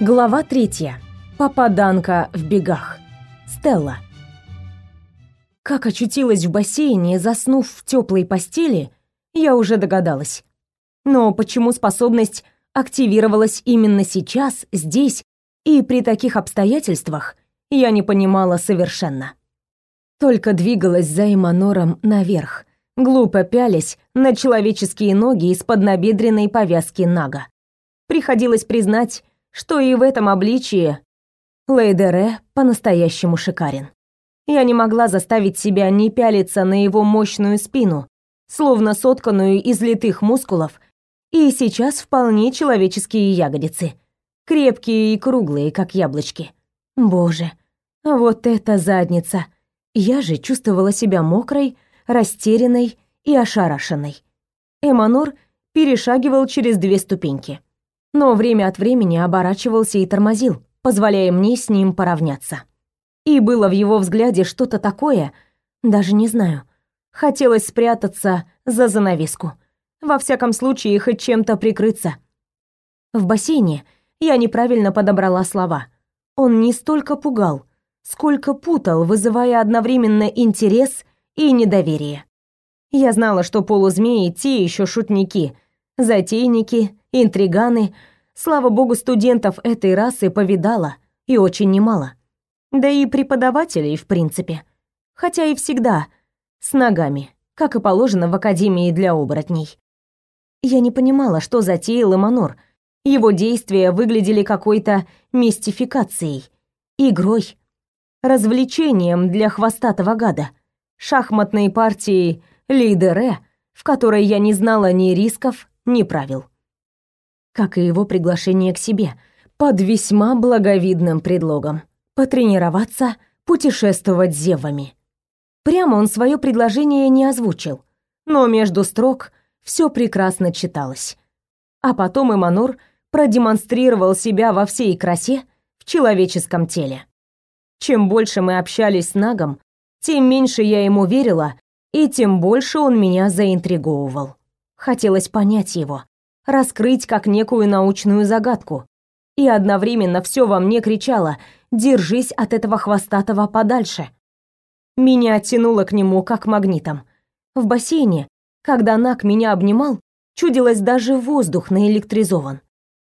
Глава третья. Попаданка в бегах. Стелла. Как очутилась в бассейне, заснув в теплой постели, я уже догадалась. Но почему способность активировалась именно сейчас, здесь и при таких обстоятельствах, я не понимала совершенно. Только двигалась за Эманором наверх, глупо пялись на человеческие ноги из-под набедренной повязки Нага. Приходилось признать, что и в этом обличии Лейдере по-настоящему шикарен. Я не могла заставить себя не пялиться на его мощную спину, словно сотканную из литых мускулов, и сейчас вполне человеческие ягодицы, крепкие и круглые, как яблочки. Боже, вот это задница! Я же чувствовала себя мокрой, растерянной и ошарашенной. Эманор перешагивал через две ступеньки но время от времени оборачивался и тормозил, позволяя мне с ним поравняться. И было в его взгляде что-то такое, даже не знаю. Хотелось спрятаться за занавеску. Во всяком случае, хоть чем-то прикрыться. В бассейне я неправильно подобрала слова. Он не столько пугал, сколько путал, вызывая одновременно интерес и недоверие. Я знала, что полузмеи те еще шутники, затейники интриганы. Слава богу, студентов этой расы повидала, и очень немало. Да и преподавателей, в принципе. Хотя и всегда с ногами, как и положено в академии для оборотней. Я не понимала, что затеял Эманор. Его действия выглядели какой-то мистификацией, игрой, развлечением для хвостатого гада, шахматной партией лидере, в которой я не знала ни рисков, ни правил как и его приглашение к себе, под весьма благовидным предлогом потренироваться, путешествовать зевами. Прямо он свое предложение не озвучил, но между строк все прекрасно читалось. А потом Эманур продемонстрировал себя во всей красе в человеческом теле. Чем больше мы общались с Нагом, тем меньше я ему верила, и тем больше он меня заинтриговывал. Хотелось понять его, раскрыть как некую научную загадку. И одновременно все во мне кричало «Держись от этого хвостатого подальше!». Меня тянуло к нему как магнитом. В бассейне, когда Нак меня обнимал, чудилось даже воздух наэлектризован.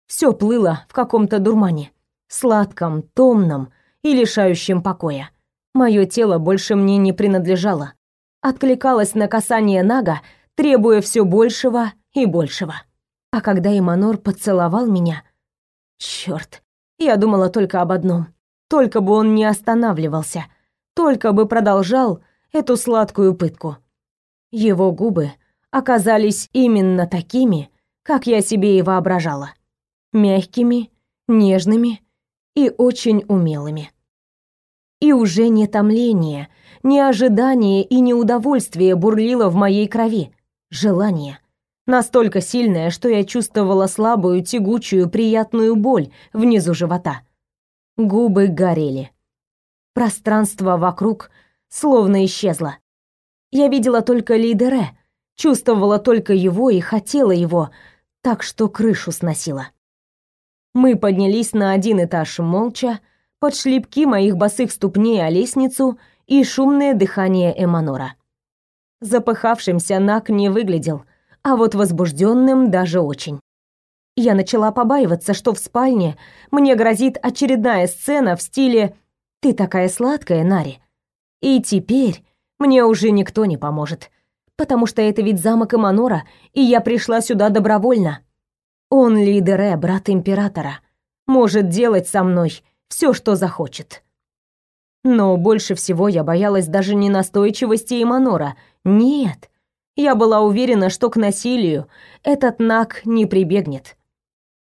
Все плыло в каком-то дурмане, сладком, томном и лишающем покоя. Мое тело больше мне не принадлежало. Откликалось на касание Нага, требуя все большего и большего. А когда Иманор поцеловал меня... Чёрт, я думала только об одном. Только бы он не останавливался. Только бы продолжал эту сладкую пытку. Его губы оказались именно такими, как я себе и воображала. Мягкими, нежными и очень умелыми. И уже не томление, не ожидание и не удовольствие бурлило в моей крови. Желание настолько сильная, что я чувствовала слабую, тягучую, приятную боль внизу живота. Губы горели. Пространство вокруг словно исчезло. Я видела только лидере, чувствовала только его и хотела его, так что крышу сносила. Мы поднялись на один этаж молча, под шлепки моих босых ступней о лестницу и шумное дыхание Эманора. Запыхавшимся Нак не выглядел — а вот возбужденным даже очень. Я начала побаиваться, что в спальне мне грозит очередная сцена в стиле «Ты такая сладкая, Нари». И теперь мне уже никто не поможет, потому что это ведь замок Эманора, и я пришла сюда добровольно. Он лидере, брат императора, может делать со мной все, что захочет. Но больше всего я боялась даже не настойчивости Эманора. Нет, я была уверена, что к насилию этот Нак не прибегнет.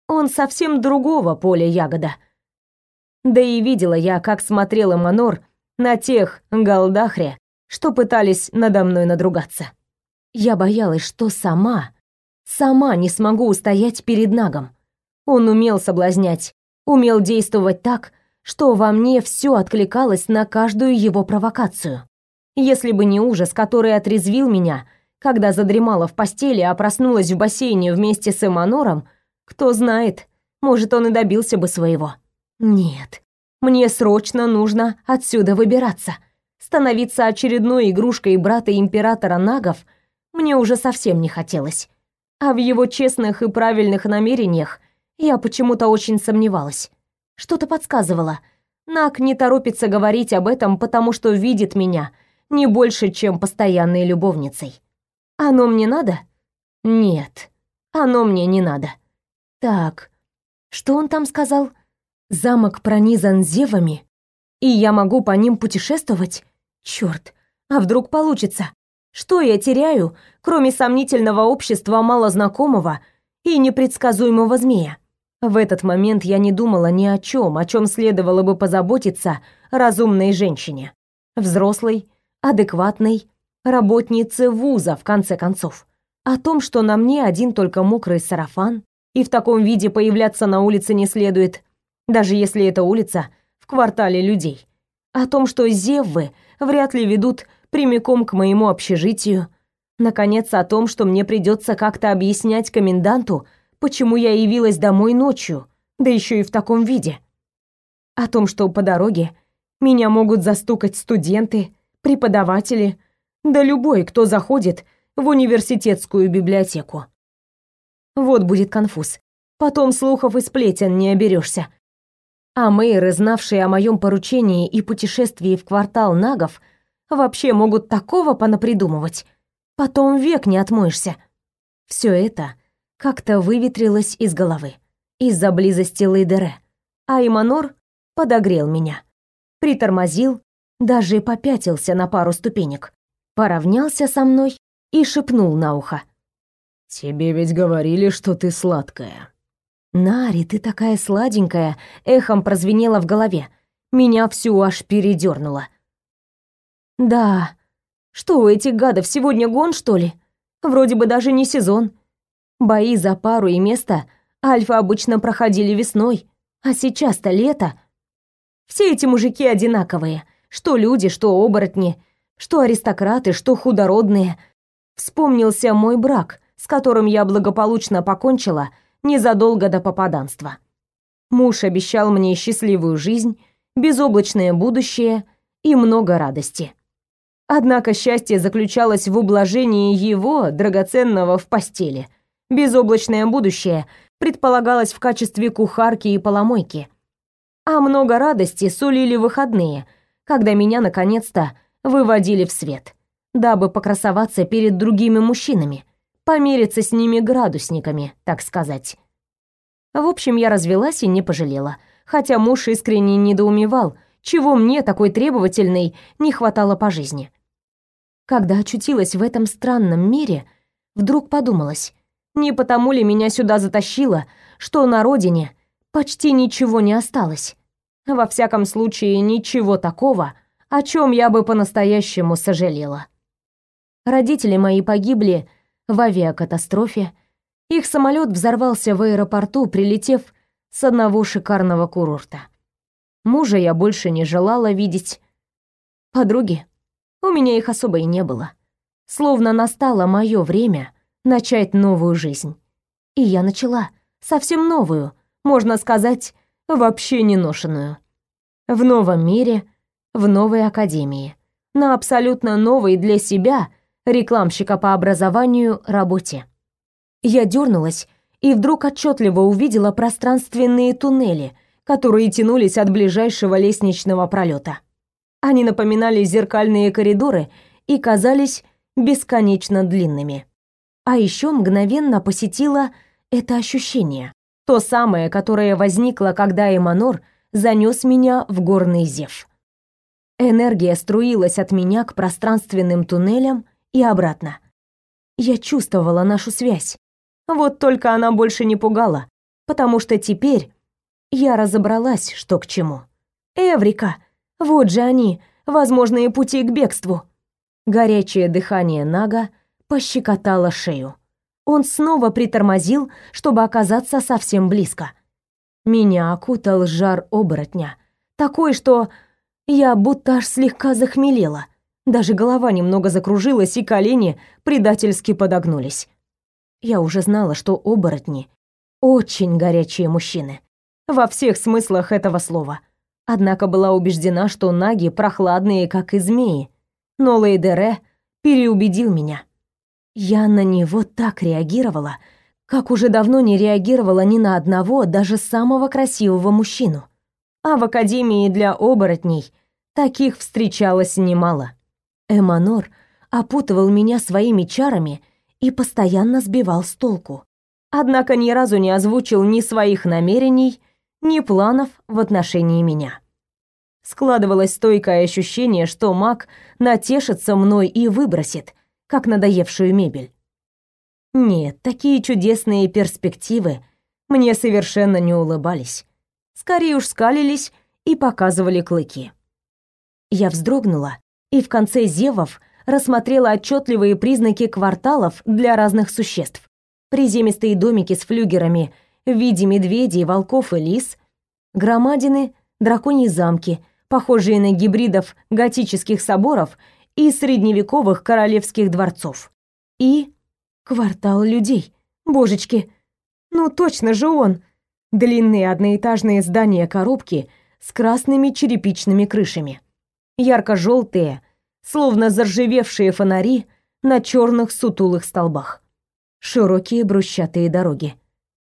Он совсем другого поля ягода. Да и видела я, как смотрела Манор на тех галдахре, что пытались надо мной надругаться. Я боялась, что сама, сама не смогу устоять перед Нагом. Он умел соблазнять, умел действовать так, что во мне все откликалось на каждую его провокацию. Если бы не ужас, который отрезвил меня — когда задремала в постели, а проснулась в бассейне вместе с Эманором, кто знает, может, он и добился бы своего. Нет, мне срочно нужно отсюда выбираться. Становиться очередной игрушкой брата императора Нагов мне уже совсем не хотелось. А в его честных и правильных намерениях я почему-то очень сомневалась. Что-то подсказывало. Наг не торопится говорить об этом, потому что видит меня не больше, чем постоянной любовницей. Оно мне надо? Нет, оно мне не надо. Так, что он там сказал? Замок пронизан зевами, и я могу по ним путешествовать? Черт, а вдруг получится? Что я теряю, кроме сомнительного общества малознакомого и непредсказуемого змея? В этот момент я не думала ни о чем, о чем следовало бы позаботиться разумной женщине. Взрослой, адекватной, работнице вуза, в конце концов. О том, что на мне один только мокрый сарафан, и в таком виде появляться на улице не следует, даже если это улица в квартале людей. О том, что зеввы вряд ли ведут прямиком к моему общежитию. Наконец, о том, что мне придется как-то объяснять коменданту, почему я явилась домой ночью, да еще и в таком виде. О том, что по дороге меня могут застукать студенты, преподаватели, да любой, кто заходит в университетскую библиотеку. Вот будет конфуз. Потом слухов и сплетен не оберешься. А мэйры, знавшие о моем поручении и путешествии в квартал нагов, вообще могут такого понапридумывать. Потом век не отмоешься. Все это как-то выветрилось из головы из-за близости Лейдере. А Иманор подогрел меня. Притормозил, даже попятился на пару ступенек. Поравнялся со мной и шепнул на ухо. «Тебе ведь говорили, что ты сладкая». «Нари, ты такая сладенькая!» — эхом прозвенело в голове. Меня всю аж передернуло. «Да. Что, у этих гадов сегодня гон, что ли? Вроде бы даже не сезон. Бои за пару и место Альфа обычно проходили весной, а сейчас-то лето. Все эти мужики одинаковые. Что люди, что оборотни, что аристократы, что худородные. Вспомнился мой брак, с которым я благополучно покончила незадолго до попаданства. Муж обещал мне счастливую жизнь, безоблачное будущее и много радости. Однако счастье заключалось в ублажении его, драгоценного, в постели. Безоблачное будущее предполагалось в качестве кухарки и поломойки. А много радости сулили выходные, когда меня наконец-то выводили в свет, дабы покрасоваться перед другими мужчинами, помериться с ними градусниками, так сказать. В общем, я развелась и не пожалела, хотя муж искренне недоумевал, чего мне, такой требовательной, не хватало по жизни. Когда очутилась в этом странном мире, вдруг подумалось, не потому ли меня сюда затащило, что на родине почти ничего не осталось. Во всяком случае, ничего такого, о чем я бы по-настоящему сожалела. Родители мои погибли в авиакатастрофе. Их самолет взорвался в аэропорту, прилетев с одного шикарного курорта. Мужа я больше не желала видеть. Подруги? У меня их особо и не было. Словно настало мое время начать новую жизнь. И я начала. Совсем новую, можно сказать, вообще не ношенную. В новом мире, в новой академии. На абсолютно новой для себя – рекламщика по образованию, работе. Я дернулась и вдруг отчетливо увидела пространственные туннели, которые тянулись от ближайшего лестничного пролета. Они напоминали зеркальные коридоры и казались бесконечно длинными. А еще мгновенно посетила это ощущение, то самое, которое возникло, когда Эманор занес меня в горный зев. Энергия струилась от меня к пространственным туннелям и обратно. Я чувствовала нашу связь. Вот только она больше не пугала, потому что теперь я разобралась, что к чему. Эврика! Вот же они, возможные пути к бегству. Горячее дыхание Нага пощекотало шею. Он снова притормозил, чтобы оказаться совсем близко. Меня окутал жар оборотня, такой, что я будто аж слегка захмелела. Даже голова немного закружилась, и колени предательски подогнулись. Я уже знала, что оборотни Очень горячие мужчины. Во всех смыслах этого слова. Однако была убеждена, что наги прохладные, как и змеи. Но Лейдере переубедил меня. Я на него так реагировала, как уже давно не реагировала ни на одного, даже самого красивого мужчину. А в академии для оборотней таких встречалось немало. Эманор опутывал меня своими чарами и постоянно сбивал с толку. Однако ни разу не озвучил ни своих намерений, ни планов в отношении меня. Складывалось стойкое ощущение, что маг натешится мной и выбросит, как надоевшую мебель. Нет, такие чудесные перспективы мне совершенно не улыбались. Скорее уж скалились и показывали клыки. Я вздрогнула и в конце зевов рассмотрела отчетливые признаки кварталов для разных существ. Приземистые домики с флюгерами в виде медведей, волков и лис, громадины, драконьи замки, похожие на гибридов готических соборов и средневековых королевских дворцов. И Квартал людей. Божечки. Ну точно же он. Длинные одноэтажные здания-коробки с красными черепичными крышами. Ярко желтые словно заржавевшие фонари на черных сутулых столбах. Широкие брусчатые дороги.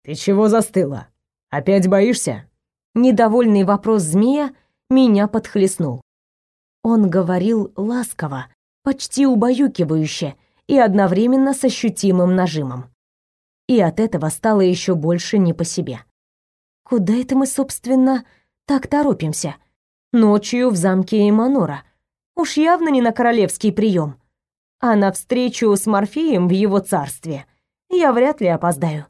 «Ты чего застыла? Опять боишься?» Недовольный вопрос змея меня подхлестнул. Он говорил ласково, почти убаюкивающе, и одновременно с ощутимым нажимом. И от этого стало еще больше не по себе. Куда это мы, собственно, так торопимся? Ночью в замке Эманора. Уж явно не на королевский прием. А на встречу с Морфеем в его царстве я вряд ли опоздаю.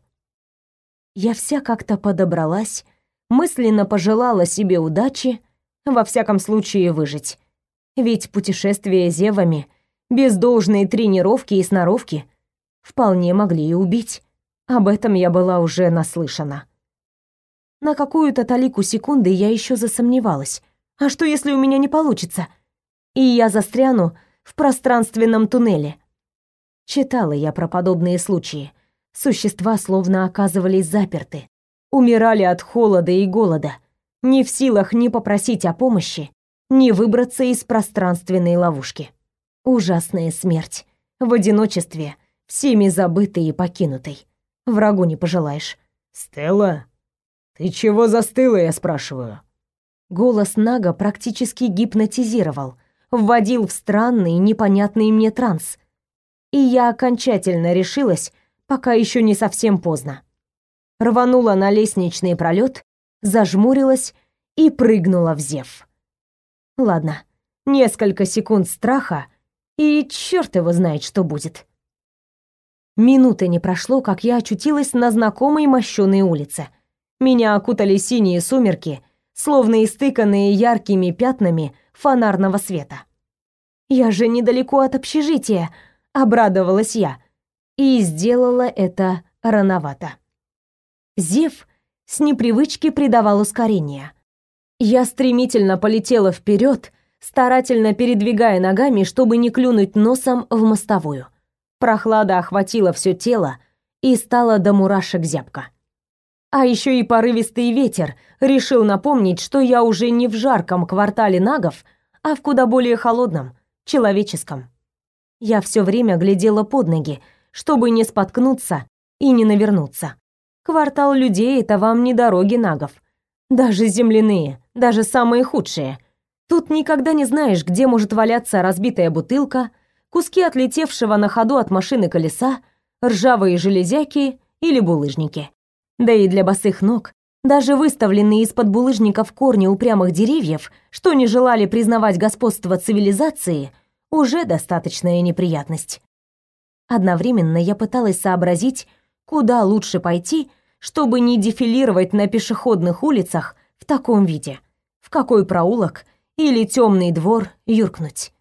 Я вся как-то подобралась, мысленно пожелала себе удачи, во всяком случае выжить. Ведь путешествие зевами — без должной тренировки и сноровки вполне могли и убить. Об этом я была уже наслышана. На какую-то талику секунды я еще засомневалась. А что, если у меня не получится? И я застряну в пространственном туннеле. Читала я про подобные случаи. Существа словно оказывались заперты, умирали от холода и голода, не в силах ни попросить о помощи, ни выбраться из пространственной ловушки. Ужасная смерть. В одиночестве, всеми забытой и покинутой. Врагу не пожелаешь. «Стелла, ты чего застыла, я спрашиваю?» Голос Нага практически гипнотизировал, вводил в странный, непонятный мне транс. И я окончательно решилась, пока еще не совсем поздно. Рванула на лестничный пролет, зажмурилась и прыгнула в зев. Ладно, несколько секунд страха и черт его знает, что будет. Минуты не прошло, как я очутилась на знакомой мощёной улице. Меня окутали синие сумерки, словно истыканные яркими пятнами фонарного света. «Я же недалеко от общежития», — обрадовалась я. И сделала это рановато. Зев с непривычки придавал ускорение. Я стремительно полетела вперед, старательно передвигая ногами, чтобы не клюнуть носом в мостовую. Прохлада охватила все тело и стала до мурашек зябко. А еще и порывистый ветер решил напомнить, что я уже не в жарком квартале нагов, а в куда более холодном, человеческом. Я все время глядела под ноги, чтобы не споткнуться и не навернуться. Квартал людей — это вам не дороги нагов. Даже земляные, даже самые худшие — Тут никогда не знаешь, где может валяться разбитая бутылка, куски отлетевшего на ходу от машины колеса, ржавые железяки или булыжники. Да и для босых ног, даже выставленные из-под булыжников корни упрямых деревьев, что не желали признавать господство цивилизации, уже достаточная неприятность. Одновременно я пыталась сообразить, куда лучше пойти, чтобы не дефилировать на пешеходных улицах в таком виде, в какой проулок или темный двор юркнуть.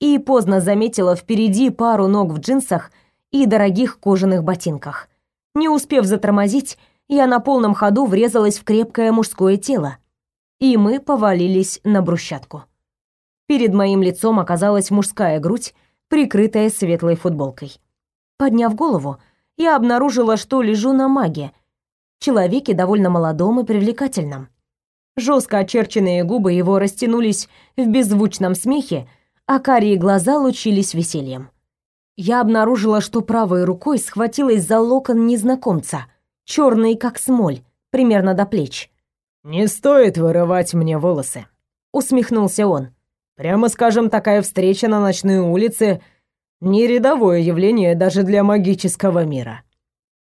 И поздно заметила впереди пару ног в джинсах и дорогих кожаных ботинках. Не успев затормозить, я на полном ходу врезалась в крепкое мужское тело, и мы повалились на брусчатку. Перед моим лицом оказалась мужская грудь, прикрытая светлой футболкой. Подняв голову, я обнаружила, что лежу на маге, человеке довольно молодом и привлекательном. Жестко очерченные губы его растянулись в беззвучном смехе, а карие глаза лучились весельем. Я обнаружила, что правой рукой схватилась за локон незнакомца, черный как смоль, примерно до плеч. «Не стоит вырывать мне волосы», — усмехнулся он. «Прямо скажем, такая встреча на ночной улице — не рядовое явление даже для магического мира».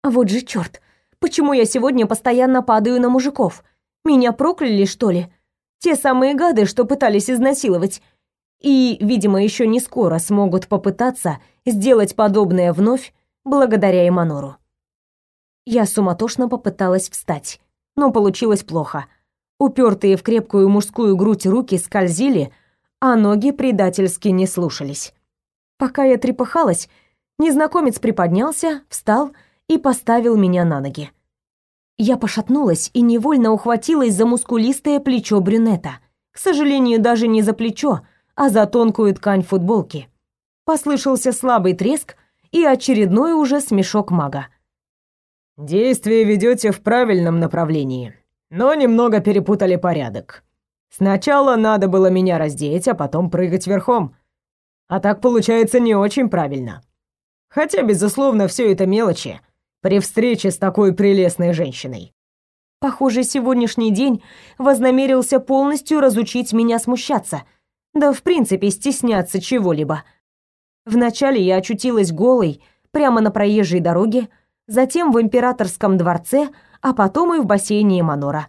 Вот же черт! Почему я сегодня постоянно падаю на мужиков? Меня прокляли, что ли? Те самые гады, что пытались изнасиловать. И, видимо, еще не скоро смогут попытаться сделать подобное вновь благодаря Эманору. Я суматошно попыталась встать, но получилось плохо. Упертые в крепкую мужскую грудь руки скользили, а ноги предательски не слушались. Пока я трепыхалась, незнакомец приподнялся, встал и поставил меня на ноги. Я пошатнулась и невольно ухватилась за мускулистое плечо брюнета. К сожалению, даже не за плечо, а за тонкую ткань футболки. Послышался слабый треск и очередной уже смешок мага. «Действие ведете в правильном направлении, но немного перепутали порядок. Сначала надо было меня раздеть, а потом прыгать верхом. А так получается не очень правильно. Хотя, безусловно, все это мелочи, при встрече с такой прелестной женщиной. Похоже, сегодняшний день вознамерился полностью разучить меня смущаться, да в принципе стесняться чего-либо. Вначале я очутилась голой прямо на проезжей дороге, затем в императорском дворце, а потом и в бассейне Манора.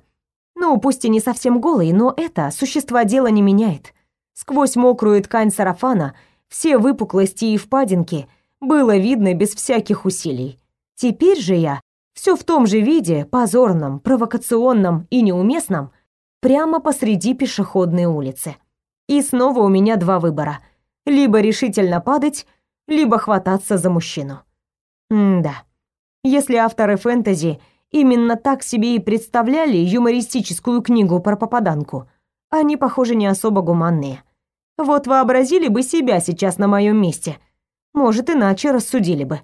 Ну, пусть и не совсем голой, но это существо дела не меняет. Сквозь мокрую ткань сарафана все выпуклости и впадинки было видно без всяких усилий. Теперь же я все в том же виде, позорном, провокационном и неуместном, прямо посреди пешеходной улицы. И снова у меня два выбора: либо решительно падать, либо хвататься за мужчину. М-да. Если авторы фэнтези именно так себе и представляли юмористическую книгу про попаданку, они, похоже, не особо гуманные. Вот вообразили бы себя сейчас на моем месте. Может, иначе рассудили бы.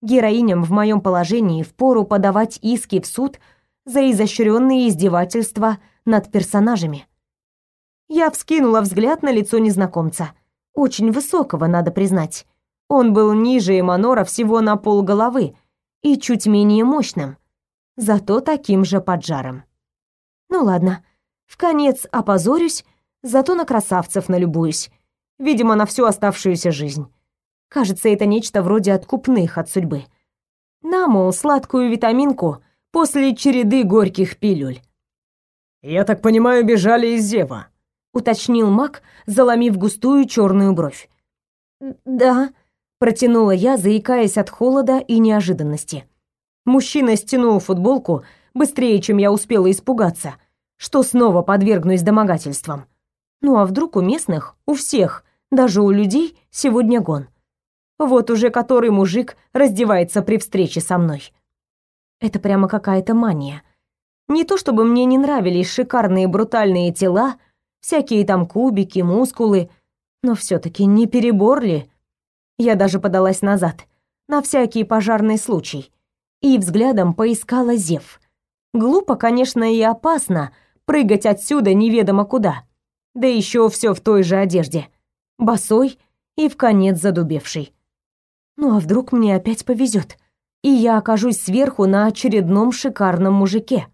Героиням в моем положении впору подавать иски в суд за изощренные издевательства над персонажами. Я вскинула взгляд на лицо незнакомца. Очень высокого, надо признать. Он был ниже Эманора всего на пол головы и чуть менее мощным, зато таким же поджаром. Ну ладно, в конец опозорюсь, зато на красавцев налюбуюсь. Видимо, на всю оставшуюся жизнь. Кажется, это нечто вроде откупных от судьбы. На, мол, сладкую витаминку после череды горьких пилюль. «Я так понимаю, бежали из Зева», — уточнил маг, заломив густую черную бровь. «Да», — протянула я, заикаясь от холода и неожиданности. Мужчина стянул футболку быстрее, чем я успела испугаться, что снова подвергнусь домогательствам. Ну а вдруг у местных, у всех, даже у людей сегодня гон? Вот уже который мужик раздевается при встрече со мной. Это прямо какая-то мания. Не то чтобы мне не нравились шикарные брутальные тела, всякие там кубики, мускулы, но все таки не перебор ли? Я даже подалась назад, на всякий пожарный случай, и взглядом поискала Зев. Глупо, конечно, и опасно прыгать отсюда неведомо куда. Да еще все в той же одежде, босой и в конец задубевший. Ну а вдруг мне опять повезет, и я окажусь сверху на очередном шикарном мужике?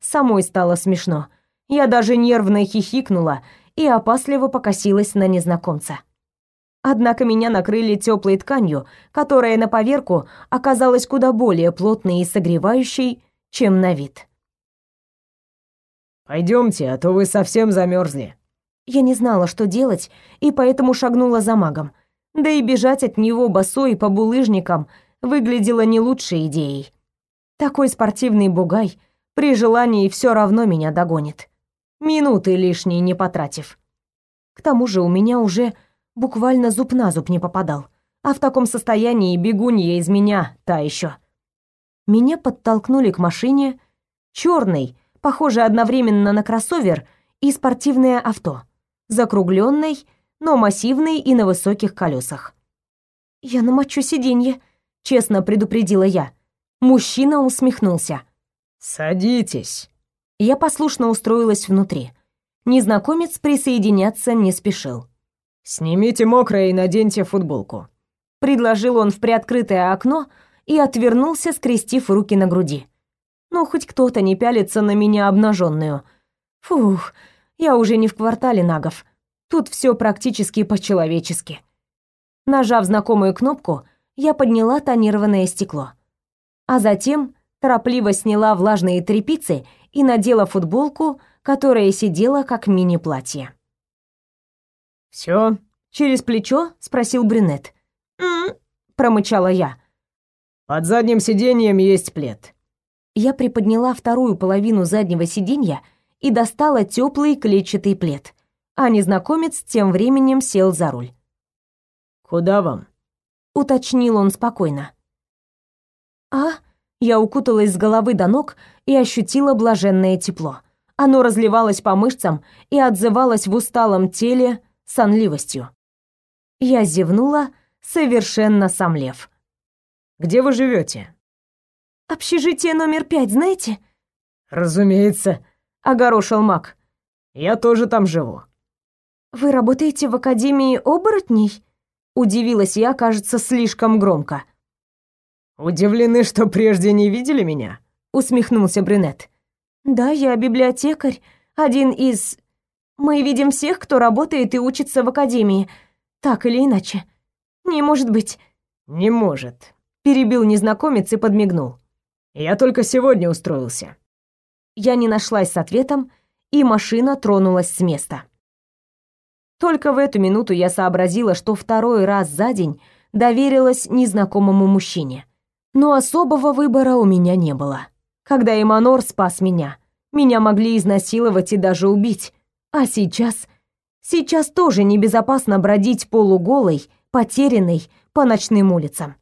Самой стало смешно. Я даже нервно хихикнула и опасливо покосилась на незнакомца. Однако меня накрыли теплой тканью, которая на поверку оказалась куда более плотной и согревающей, чем на вид. Пойдемте, а то вы совсем замерзли. Я не знала, что делать, и поэтому шагнула за магом, да и бежать от него босой по булыжникам выглядело не лучшей идеей. Такой спортивный бугай при желании все равно меня догонит. Минуты лишние не потратив. К тому же у меня уже буквально зуб на зуб не попадал. А в таком состоянии бегунья из меня та еще. Меня подтолкнули к машине, черной, похожей одновременно на кроссовер и спортивное авто, закругленной, но массивный и на высоких колесах. «Я намочу сиденье», — честно предупредила я. Мужчина усмехнулся. «Садитесь». Я послушно устроилась внутри. Незнакомец присоединяться не спешил. «Снимите мокрое и наденьте футболку», — предложил он в приоткрытое окно и отвернулся, скрестив руки на груди. «Ну, хоть кто-то не пялится на меня обнаженную. Фух, я уже не в квартале нагов. Тут все практически по-человечески». Нажав знакомую кнопку, я подняла тонированное стекло. А затем торопливо сняла влажные тряпицы и надела футболку, которая сидела как мини-платье. «Всё?» «Через плечо?» — спросил брюнет. «М-м-м», промычала я. «Под задним сиденьем есть плед». Я приподняла вторую половину заднего сиденья и достала теплый клетчатый плед, а незнакомец тем временем сел за руль. «Куда вам?» — уточнил он спокойно. «А?» Я укуталась с головы до ног и ощутила блаженное тепло. Оно разливалось по мышцам и отзывалось в усталом теле сонливостью. Я зевнула, совершенно сомлев. «Где вы живете? «Общежитие номер пять, знаете?» «Разумеется», — огорошил маг. «Я тоже там живу». «Вы работаете в Академии оборотней?» Удивилась я, кажется, слишком громко. «Удивлены, что прежде не видели меня?» Усмехнулся брюнет. «Да, я библиотекарь, один из... Мы видим всех, кто работает и учится в Академии, так или иначе. Не может быть». «Не может», — перебил незнакомец и подмигнул. «Я только сегодня устроился». Я не нашлась с ответом, и машина тронулась с места. Только в эту минуту я сообразила, что второй раз за день доверилась незнакомому мужчине. Но особого выбора у меня не было. Когда Эманор спас меня, меня могли изнасиловать и даже убить. А сейчас... Сейчас тоже небезопасно бродить полуголой, потерянной по ночным улицам.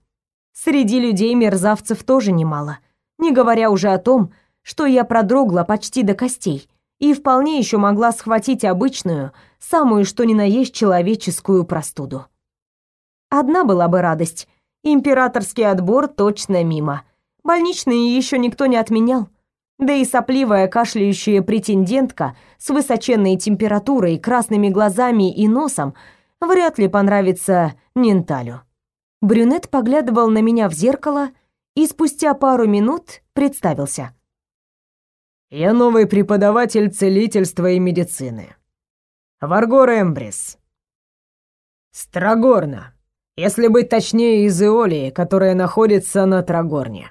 Среди людей мерзавцев тоже немало, не говоря уже о том, что я продрогла почти до костей и вполне еще могла схватить обычную, самую что ни на есть человеческую простуду. Одна была бы радость — Императорский отбор точно мимо. Больничные еще никто не отменял. Да и сопливая кашляющая претендентка с высоченной температурой, красными глазами и носом вряд ли понравится Нинталю. Брюнет поглядывал на меня в зеркало и спустя пару минут представился. «Я новый преподаватель целительства и медицины. Варгор Эмбрис. Страгорна. Если быть точнее, из Иолии, которая находится на Трагорне.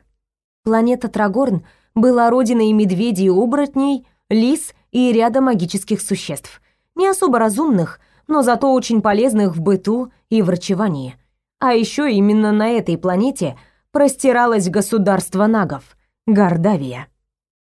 Планета Трагорн была родиной медведей, оборотней, лис и ряда магических существ. Не особо разумных, но зато очень полезных в быту и врачевании. А еще именно на этой планете простиралось государство нагов – Гордавия.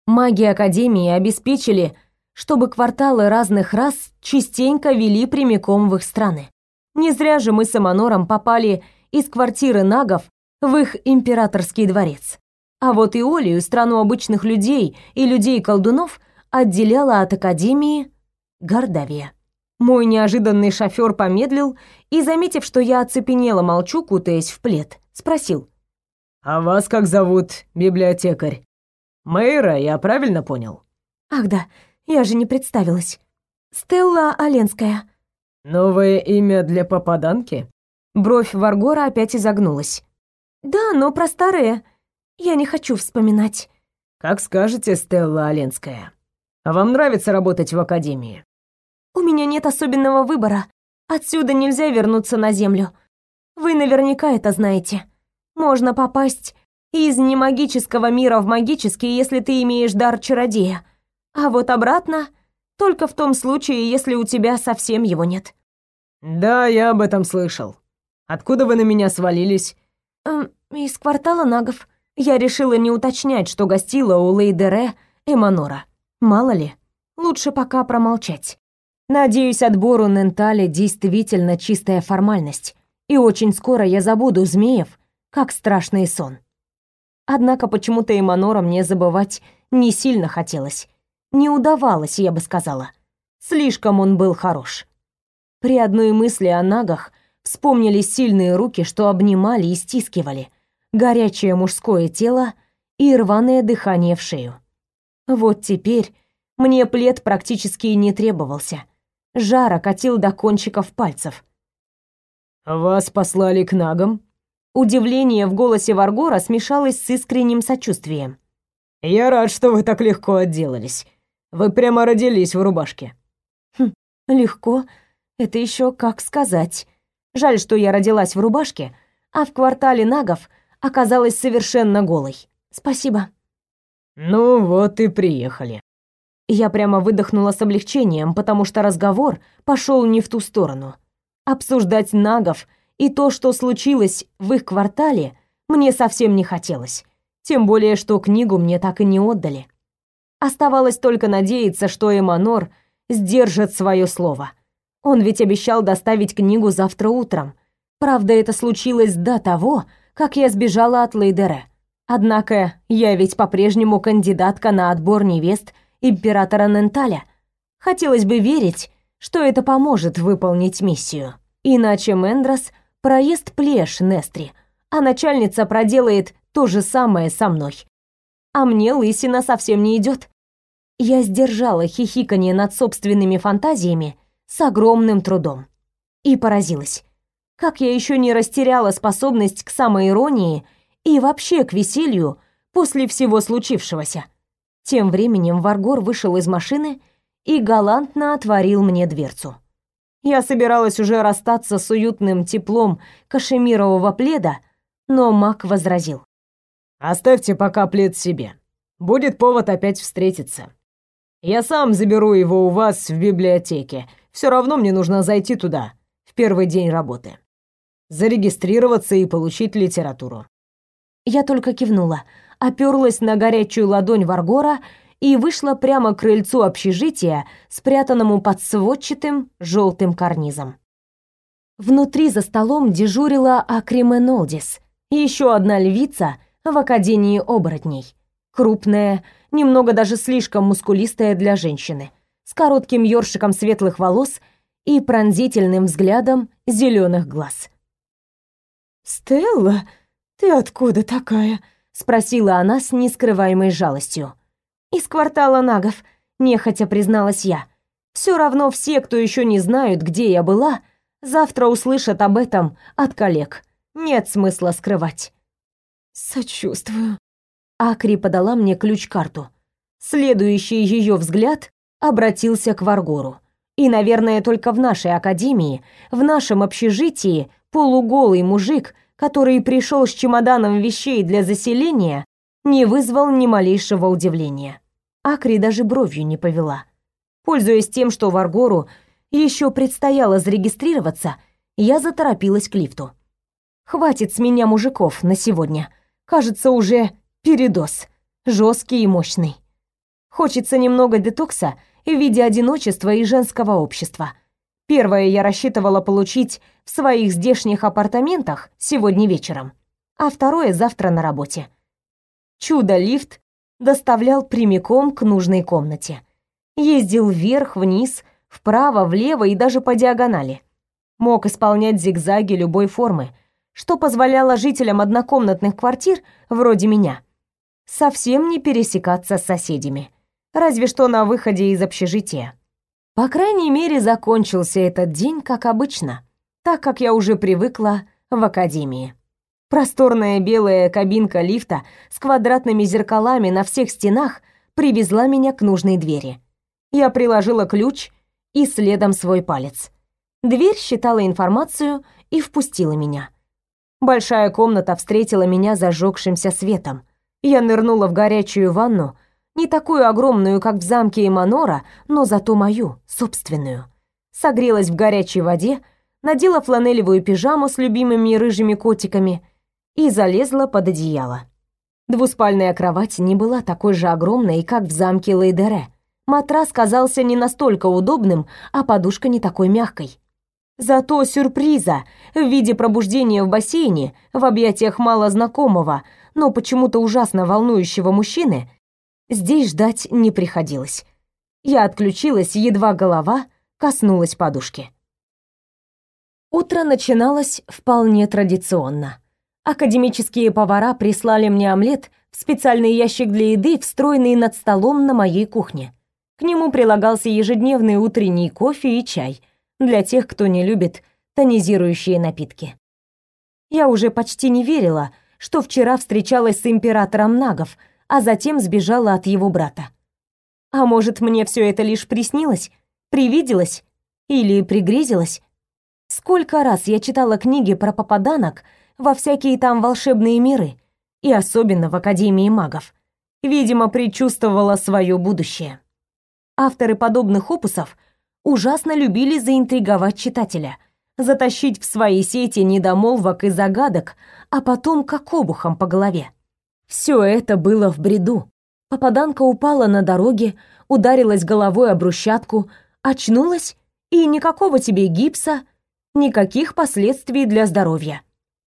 Маги Академии обеспечили, чтобы кварталы разных рас частенько вели прямиком в их страны. Не зря же мы с Эманором попали из квартиры нагов в их императорский дворец. А вот Иолию, страну обычных людей и людей-колдунов, отделяла от Академии Гордавия. Мой неожиданный шофер помедлил и, заметив, что я оцепенела молчу, кутаясь в плед, спросил. «А вас как зовут, библиотекарь? Мэйра, я правильно понял?» «Ах да, я же не представилась. Стелла Оленская». «Новое имя для попаданки?» Бровь Варгора опять изогнулась. «Да, но про старое я не хочу вспоминать». «Как скажете, Стелла Оленская. А вам нравится работать в академии?» «У меня нет особенного выбора. Отсюда нельзя вернуться на Землю. Вы наверняка это знаете. Можно попасть из немагического мира в магический, если ты имеешь дар чародея. А вот обратно только в том случае, если у тебя совсем его нет. Да, я об этом слышал. Откуда вы на меня свалились? Эм, из квартала нагов. Я решила не уточнять, что гостила у Лейдере Эманора. Мало ли, лучше пока промолчать. Надеюсь, отбор у Нентали действительно чистая формальность, и очень скоро я забуду змеев, как страшный сон. Однако почему-то Эманора мне забывать не сильно хотелось не удавалось, я бы сказала. Слишком он был хорош. При одной мысли о нагах вспомнились сильные руки, что обнимали и стискивали, горячее мужское тело и рваное дыхание в шею. Вот теперь мне плед практически не требовался. Жар окатил до кончиков пальцев. «Вас послали к нагам?» Удивление в голосе Варгора смешалось с искренним сочувствием. «Я рад, что вы так легко отделались. Вы прямо родились в рубашке». «Хм, легко? Это еще как сказать. Жаль, что я родилась в рубашке, а в квартале нагов оказалась совершенно голой. Спасибо». «Ну вот и приехали». Я прямо выдохнула с облегчением, потому что разговор пошел не в ту сторону. Обсуждать нагов и то, что случилось в их квартале, мне совсем не хотелось. Тем более, что книгу мне так и не отдали. Оставалось только надеяться, что Эманор сдержит свое слово. Он ведь обещал доставить книгу завтра утром. Правда, это случилось до того, как я сбежала от Лейдере. Однако я ведь по-прежнему кандидатка на отбор невест императора Ненталя. Хотелось бы верить, что это поможет выполнить миссию. Иначе Мендрос проезд плешь Нестри, а начальница проделает то же самое со мной. А мне лысина совсем не идет. Я сдержала хихиканье над собственными фантазиями с огромным трудом. И поразилась. Как я еще не растеряла способность к самоиронии и вообще к веселью после всего случившегося. Тем временем Варгор вышел из машины и галантно отворил мне дверцу. Я собиралась уже расстаться с уютным теплом кашемирового пледа, но Мак возразил. «Оставьте пока плед себе. Будет повод опять встретиться. Я сам заберу его у вас в библиотеке. Все равно мне нужно зайти туда в первый день работы. Зарегистрироваться и получить литературу». Я только кивнула, оперлась на горячую ладонь Варгора и вышла прямо к крыльцу общежития, спрятанному под сводчатым желтым карнизом. Внутри за столом дежурила Акрименолдис, еще одна львица в Академии оборотней. Крупная, немного даже слишком мускулистая для женщины, с коротким ёршиком светлых волос и пронзительным взглядом зеленых глаз. «Стелла, ты откуда такая?» — спросила она с нескрываемой жалостью. «Из квартала нагов», — нехотя призналась я. «Все равно все, кто еще не знают, где я была, завтра услышат об этом от коллег. Нет смысла скрывать». «Сочувствую». Акри подала мне ключ-карту. Следующий ее взгляд обратился к Варгору. И, наверное, только в нашей академии, в нашем общежитии, полуголый мужик, который пришел с чемоданом вещей для заселения, не вызвал ни малейшего удивления. Акри даже бровью не повела. Пользуясь тем, что Варгору еще предстояло зарегистрироваться, я заторопилась к лифту. Хватит с меня мужиков на сегодня. Кажется, уже передоз. Жесткий и мощный. Хочется немного детокса в виде одиночества и женского общества. Первое я рассчитывала получить в своих здешних апартаментах сегодня вечером, а второе завтра на работе. Чудо-лифт доставлял прямиком к нужной комнате. Ездил вверх, вниз, вправо, влево и даже по диагонали. Мог исполнять зигзаги любой формы, что позволяло жителям однокомнатных квартир, вроде меня, совсем не пересекаться с соседями. Разве что на выходе из общежития. По крайней мере, закончился этот день, как обычно, так как я уже привыкла в академии. Просторная белая кабинка лифта с квадратными зеркалами на всех стенах привезла меня к нужной двери. Я приложила ключ и следом свой палец. Дверь считала информацию и впустила меня. Большая комната встретила меня зажегшимся светом. Я нырнула в горячую ванну, не такую огромную, как в замке Эманора, но зато мою, собственную. Согрелась в горячей воде, надела фланелевую пижаму с любимыми рыжими котиками — и залезла под одеяло. Двуспальная кровать не была такой же огромной, как в замке Лейдере. Матрас казался не настолько удобным, а подушка не такой мягкой. Зато сюрприза в виде пробуждения в бассейне в объятиях малознакомого, но почему-то ужасно волнующего мужчины здесь ждать не приходилось. Я отключилась, едва голова коснулась подушки. Утро начиналось вполне традиционно. Академические повара прислали мне омлет в специальный ящик для еды, встроенный над столом на моей кухне. К нему прилагался ежедневный утренний кофе и чай для тех, кто не любит тонизирующие напитки. Я уже почти не верила, что вчера встречалась с императором Нагов, а затем сбежала от его брата. А может, мне все это лишь приснилось, привиделось или пригрезилось? Сколько раз я читала книги про попаданок во всякие там волшебные миры, и особенно в Академии магов. Видимо, предчувствовала свое будущее. Авторы подобных опусов ужасно любили заинтриговать читателя, затащить в свои сети недомолвок и загадок, а потом как обухом по голове. Все это было в бреду. Попаданка упала на дороге, ударилась головой об брусчатку, очнулась, и никакого тебе гипса, никаких последствий для здоровья.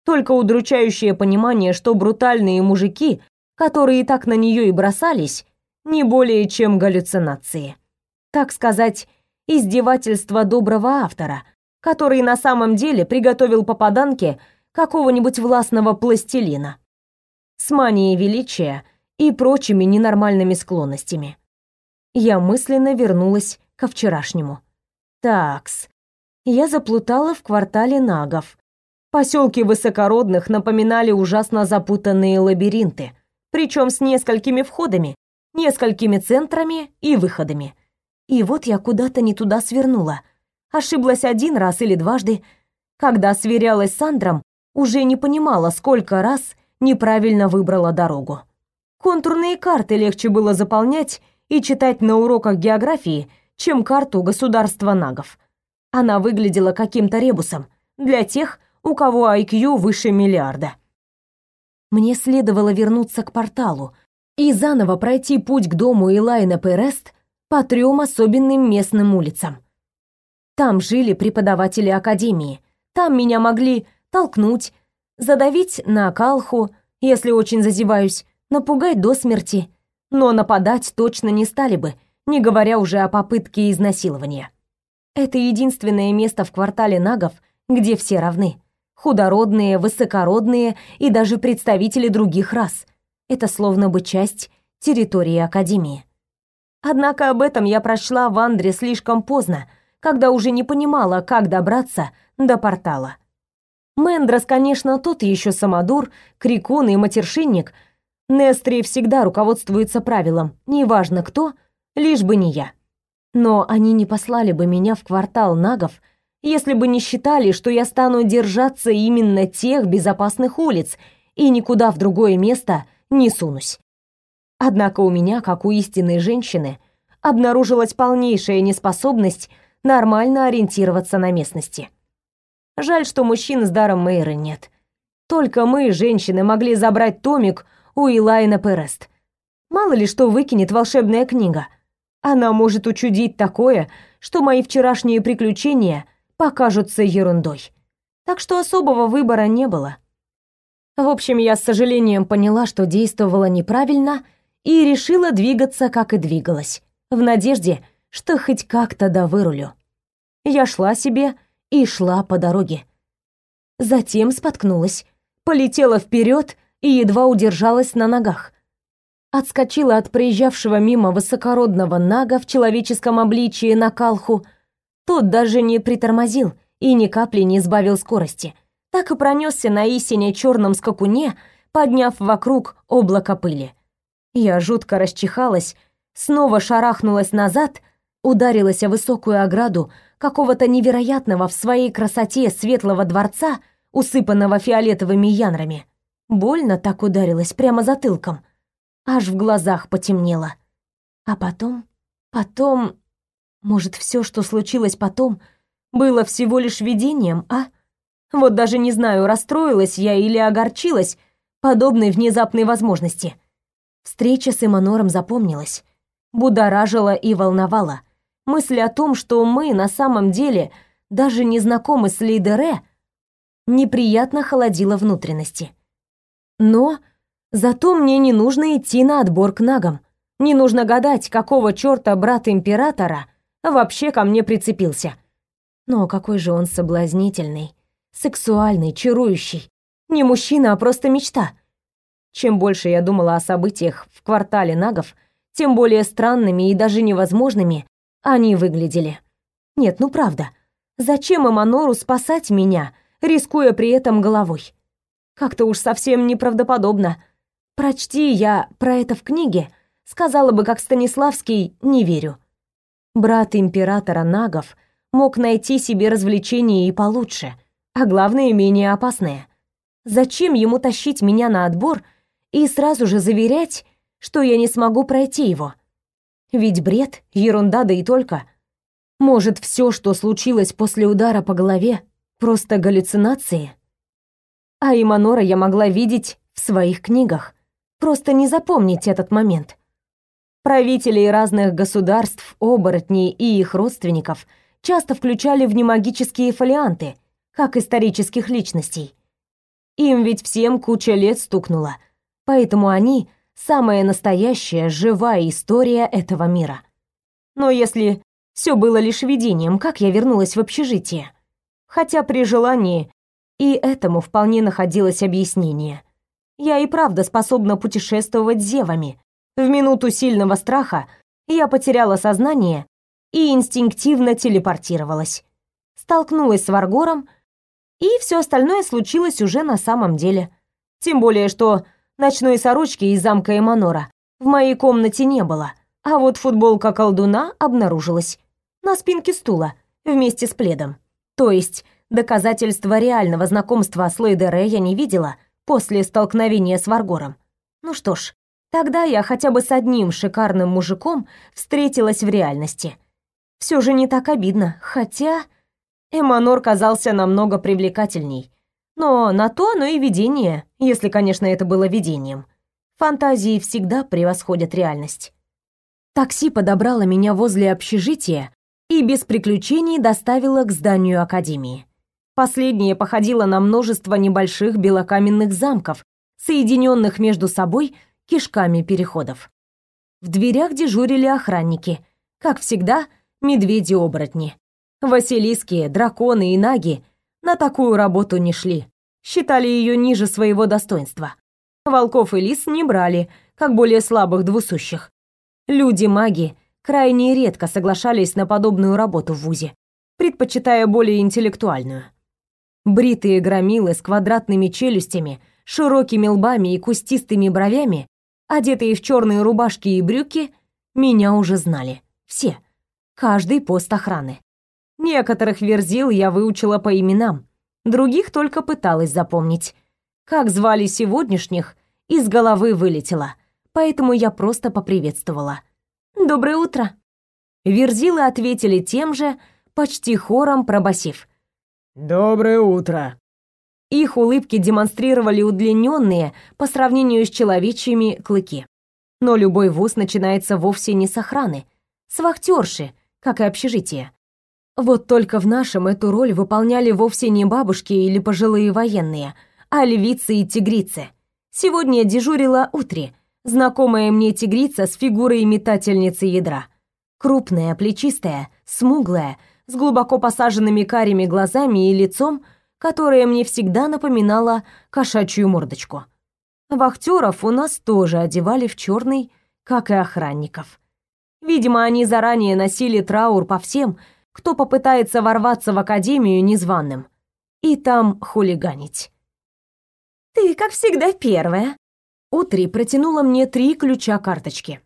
Только удручающее понимание, что брутальные мужики, которые так на нее и бросались, не более чем галлюцинации. Так сказать, издевательство доброго автора, который на самом деле приготовил попаданке какого-нибудь властного пластилина с манией величия и прочими ненормальными склонностями. Я мысленно вернулась ко вчерашнему. Такс. Я заплутала в квартале нагов. Поселки высокородных напоминали ужасно запутанные лабиринты, причем с несколькими входами, несколькими центрами и выходами. И вот я куда-то не туда свернула. Ошиблась один раз или дважды. Когда сверялась с Андром, уже не понимала, сколько раз неправильно выбрала дорогу. Контурные карты легче было заполнять и читать на уроках географии, чем карту государства нагов. Она выглядела каким-то ребусом для тех, у кого IQ выше миллиарда. Мне следовало вернуться к порталу и заново пройти путь к дому Элайна Перест по трем особенным местным улицам. Там жили преподаватели академии. Там меня могли толкнуть, задавить на калху, если очень зазеваюсь, напугать до смерти, но нападать точно не стали бы, не говоря уже о попытке изнасилования. Это единственное место в квартале нагов, где все равны. Худородные, высокородные и даже представители других рас. Это словно бы часть территории Академии. Однако об этом я прочла в Андре слишком поздно, когда уже не понимала, как добраться до портала. Мендрос, конечно, тот еще самодур, крикун и матершинник. Нестри всегда руководствуется правилом «неважно кто, лишь бы не я». Но они не послали бы меня в квартал нагов, если бы не считали, что я стану держаться именно тех безопасных улиц и никуда в другое место не сунусь. Однако у меня, как у истинной женщины, обнаружилась полнейшая неспособность нормально ориентироваться на местности. Жаль, что мужчин с даром Мейры нет. Только мы, женщины, могли забрать томик у Илайна Перест. Мало ли что выкинет волшебная книга — она может учудить такое, что мои вчерашние приключения покажутся ерундой. Так что особого выбора не было. В общем, я с сожалением поняла, что действовала неправильно и решила двигаться, как и двигалась, в надежде, что хоть как-то да вырулю. Я шла себе и шла по дороге. Затем споткнулась, полетела вперед и едва удержалась на ногах отскочила от проезжавшего мимо высокородного нага в человеческом обличии на калху. Тот даже не притормозил и ни капли не сбавил скорости. Так и пронесся на истине черном скакуне, подняв вокруг облако пыли. Я жутко расчихалась, снова шарахнулась назад, ударилась о высокую ограду какого-то невероятного в своей красоте светлого дворца, усыпанного фиолетовыми янрами. Больно так ударилась прямо затылком — аж в глазах потемнело. А потом, потом, может, все, что случилось потом, было всего лишь видением, а? Вот даже не знаю, расстроилась я или огорчилась подобной внезапной возможности. Встреча с Эманором запомнилась, будоражила и волновала. Мысль о том, что мы на самом деле даже не знакомы с Лейдере, неприятно холодила внутренности. Но Зато мне не нужно идти на отбор к нагам. Не нужно гадать, какого чёрта брат императора вообще ко мне прицепился. Но какой же он соблазнительный, сексуальный, чарующий. Не мужчина, а просто мечта. Чем больше я думала о событиях в квартале нагов, тем более странными и даже невозможными они выглядели. Нет, ну правда. Зачем Эманору спасать меня, рискуя при этом головой? Как-то уж совсем неправдоподобно. Прочти я про это в книге, сказала бы, как Станиславский, не верю. Брат императора нагов мог найти себе развлечение и получше, а главное, менее опасное. Зачем ему тащить меня на отбор и сразу же заверять, что я не смогу пройти его? Ведь бред, ерунда да и только. Может, все, что случилось после удара по голове, просто галлюцинации? А Иманора я могла видеть в своих книгах, просто не запомнить этот момент. Правителей разных государств, оборотней и их родственников часто включали в немагические фолианты, как исторических личностей. Им ведь всем куча лет стукнула, поэтому они — самая настоящая, живая история этого мира. Но если все было лишь видением, как я вернулась в общежитие? Хотя при желании и этому вполне находилось объяснение. Я и правда способна путешествовать зевами, в минуту сильного страха я потеряла сознание и инстинктивно телепортировалась. Столкнулась с Варгором, и все остальное случилось уже на самом деле. Тем более, что ночной сорочки из замка Эманора в моей комнате не было, а вот футболка колдуна обнаружилась на спинке стула вместе с пледом. То есть доказательства реального знакомства с Лейдере я не видела после столкновения с Варгором. Ну что ж, Тогда я хотя бы с одним шикарным мужиком встретилась в реальности. Все же не так обидно, хотя Эманор казался намного привлекательней. Но на то оно и видение, если, конечно, это было видением. Фантазии всегда превосходят реальность. Такси подобрало меня возле общежития и без приключений доставило к зданию академии. Последнее походило на множество небольших белокаменных замков, соединенных между собой кишками переходов. В дверях дежурили охранники. Как всегда, медведи-оборотни. Василиски, драконы и наги на такую работу не шли. Считали ее ниже своего достоинства. Волков и лис не брали, как более слабых двусущих. Люди-маги крайне редко соглашались на подобную работу в ВУЗе, предпочитая более интеллектуальную. Бритые громилы с квадратными челюстями, широкими лбами и кустистыми бровями одетые в черные рубашки и брюки, меня уже знали. Все. Каждый пост охраны. Некоторых верзил я выучила по именам, других только пыталась запомнить. Как звали сегодняшних, из головы вылетело, поэтому я просто поприветствовала. «Доброе утро!» Верзилы ответили тем же, почти хором пробасив. «Доброе утро!» Их улыбки демонстрировали удлиненные по сравнению с человечьими клыки. Но любой вуз начинается вовсе не с охраны, с вахтерши, как и общежитие. Вот только в нашем эту роль выполняли вовсе не бабушки или пожилые военные, а львицы и тигрицы. Сегодня дежурила Утри, знакомая мне тигрица с фигурой метательницы ядра. Крупная, плечистая, смуглая, с глубоко посаженными карими глазами и лицом, которая мне всегда напоминала кошачью мордочку. Вахтеров у нас тоже одевали в черный, как и охранников. Видимо, они заранее носили траур по всем, кто попытается ворваться в академию незваным и там хулиганить. «Ты, как всегда, первая», Утри протянула мне три ключа карточки.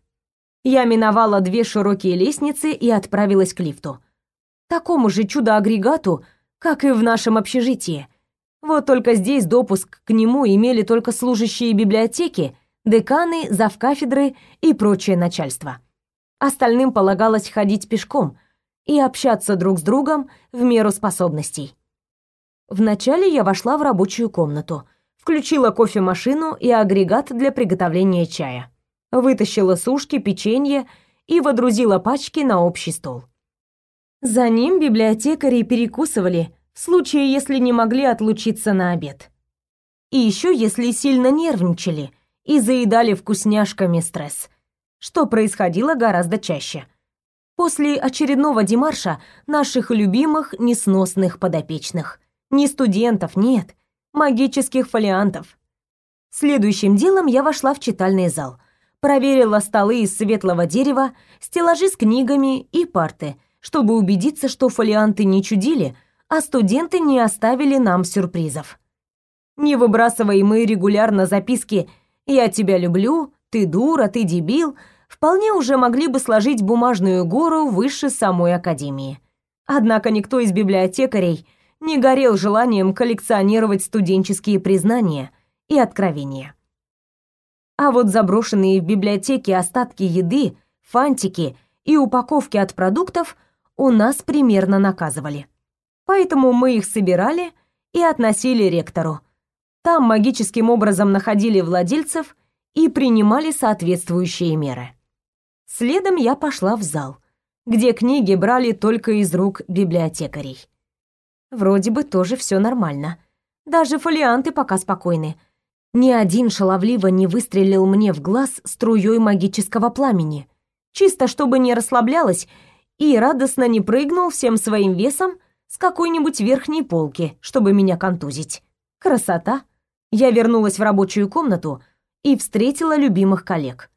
Я миновала две широкие лестницы и отправилась к лифту. Такому же чудо-агрегату, как и в нашем общежитии. Вот только здесь допуск к нему имели только служащие библиотеки, деканы, завкафедры и прочее начальство. Остальным полагалось ходить пешком и общаться друг с другом в меру способностей. Вначале я вошла в рабочую комнату, включила кофемашину и агрегат для приготовления чая, вытащила сушки, печенье и водрузила пачки на общий стол. За ним библиотекари перекусывали в случае, если не могли отлучиться на обед. И еще если сильно нервничали и заедали вкусняшками стресс, что происходило гораздо чаще. После очередного демарша наших любимых несносных подопечных. Не студентов, нет, магических фолиантов. Следующим делом я вошла в читальный зал. Проверила столы из светлого дерева, стеллажи с книгами и парты, чтобы убедиться, что фолианты не чудили, а студенты не оставили нам сюрпризов. Не выбрасывай мы регулярно записки «Я тебя люблю», «Ты дура», «Ты дебил», вполне уже могли бы сложить бумажную гору выше самой академии. Однако никто из библиотекарей не горел желанием коллекционировать студенческие признания и откровения. А вот заброшенные в библиотеке остатки еды, фантики и упаковки от продуктов у нас примерно наказывали. Поэтому мы их собирали и относили ректору. Там магическим образом находили владельцев и принимали соответствующие меры. Следом я пошла в зал, где книги брали только из рук библиотекарей. Вроде бы тоже все нормально. Даже фолианты пока спокойны. Ни один шаловливо не выстрелил мне в глаз струей магического пламени, чисто чтобы не расслаблялась и радостно не прыгнул всем своим весом с какой-нибудь верхней полки, чтобы меня контузить. Красота! Я вернулась в рабочую комнату и встретила любимых коллег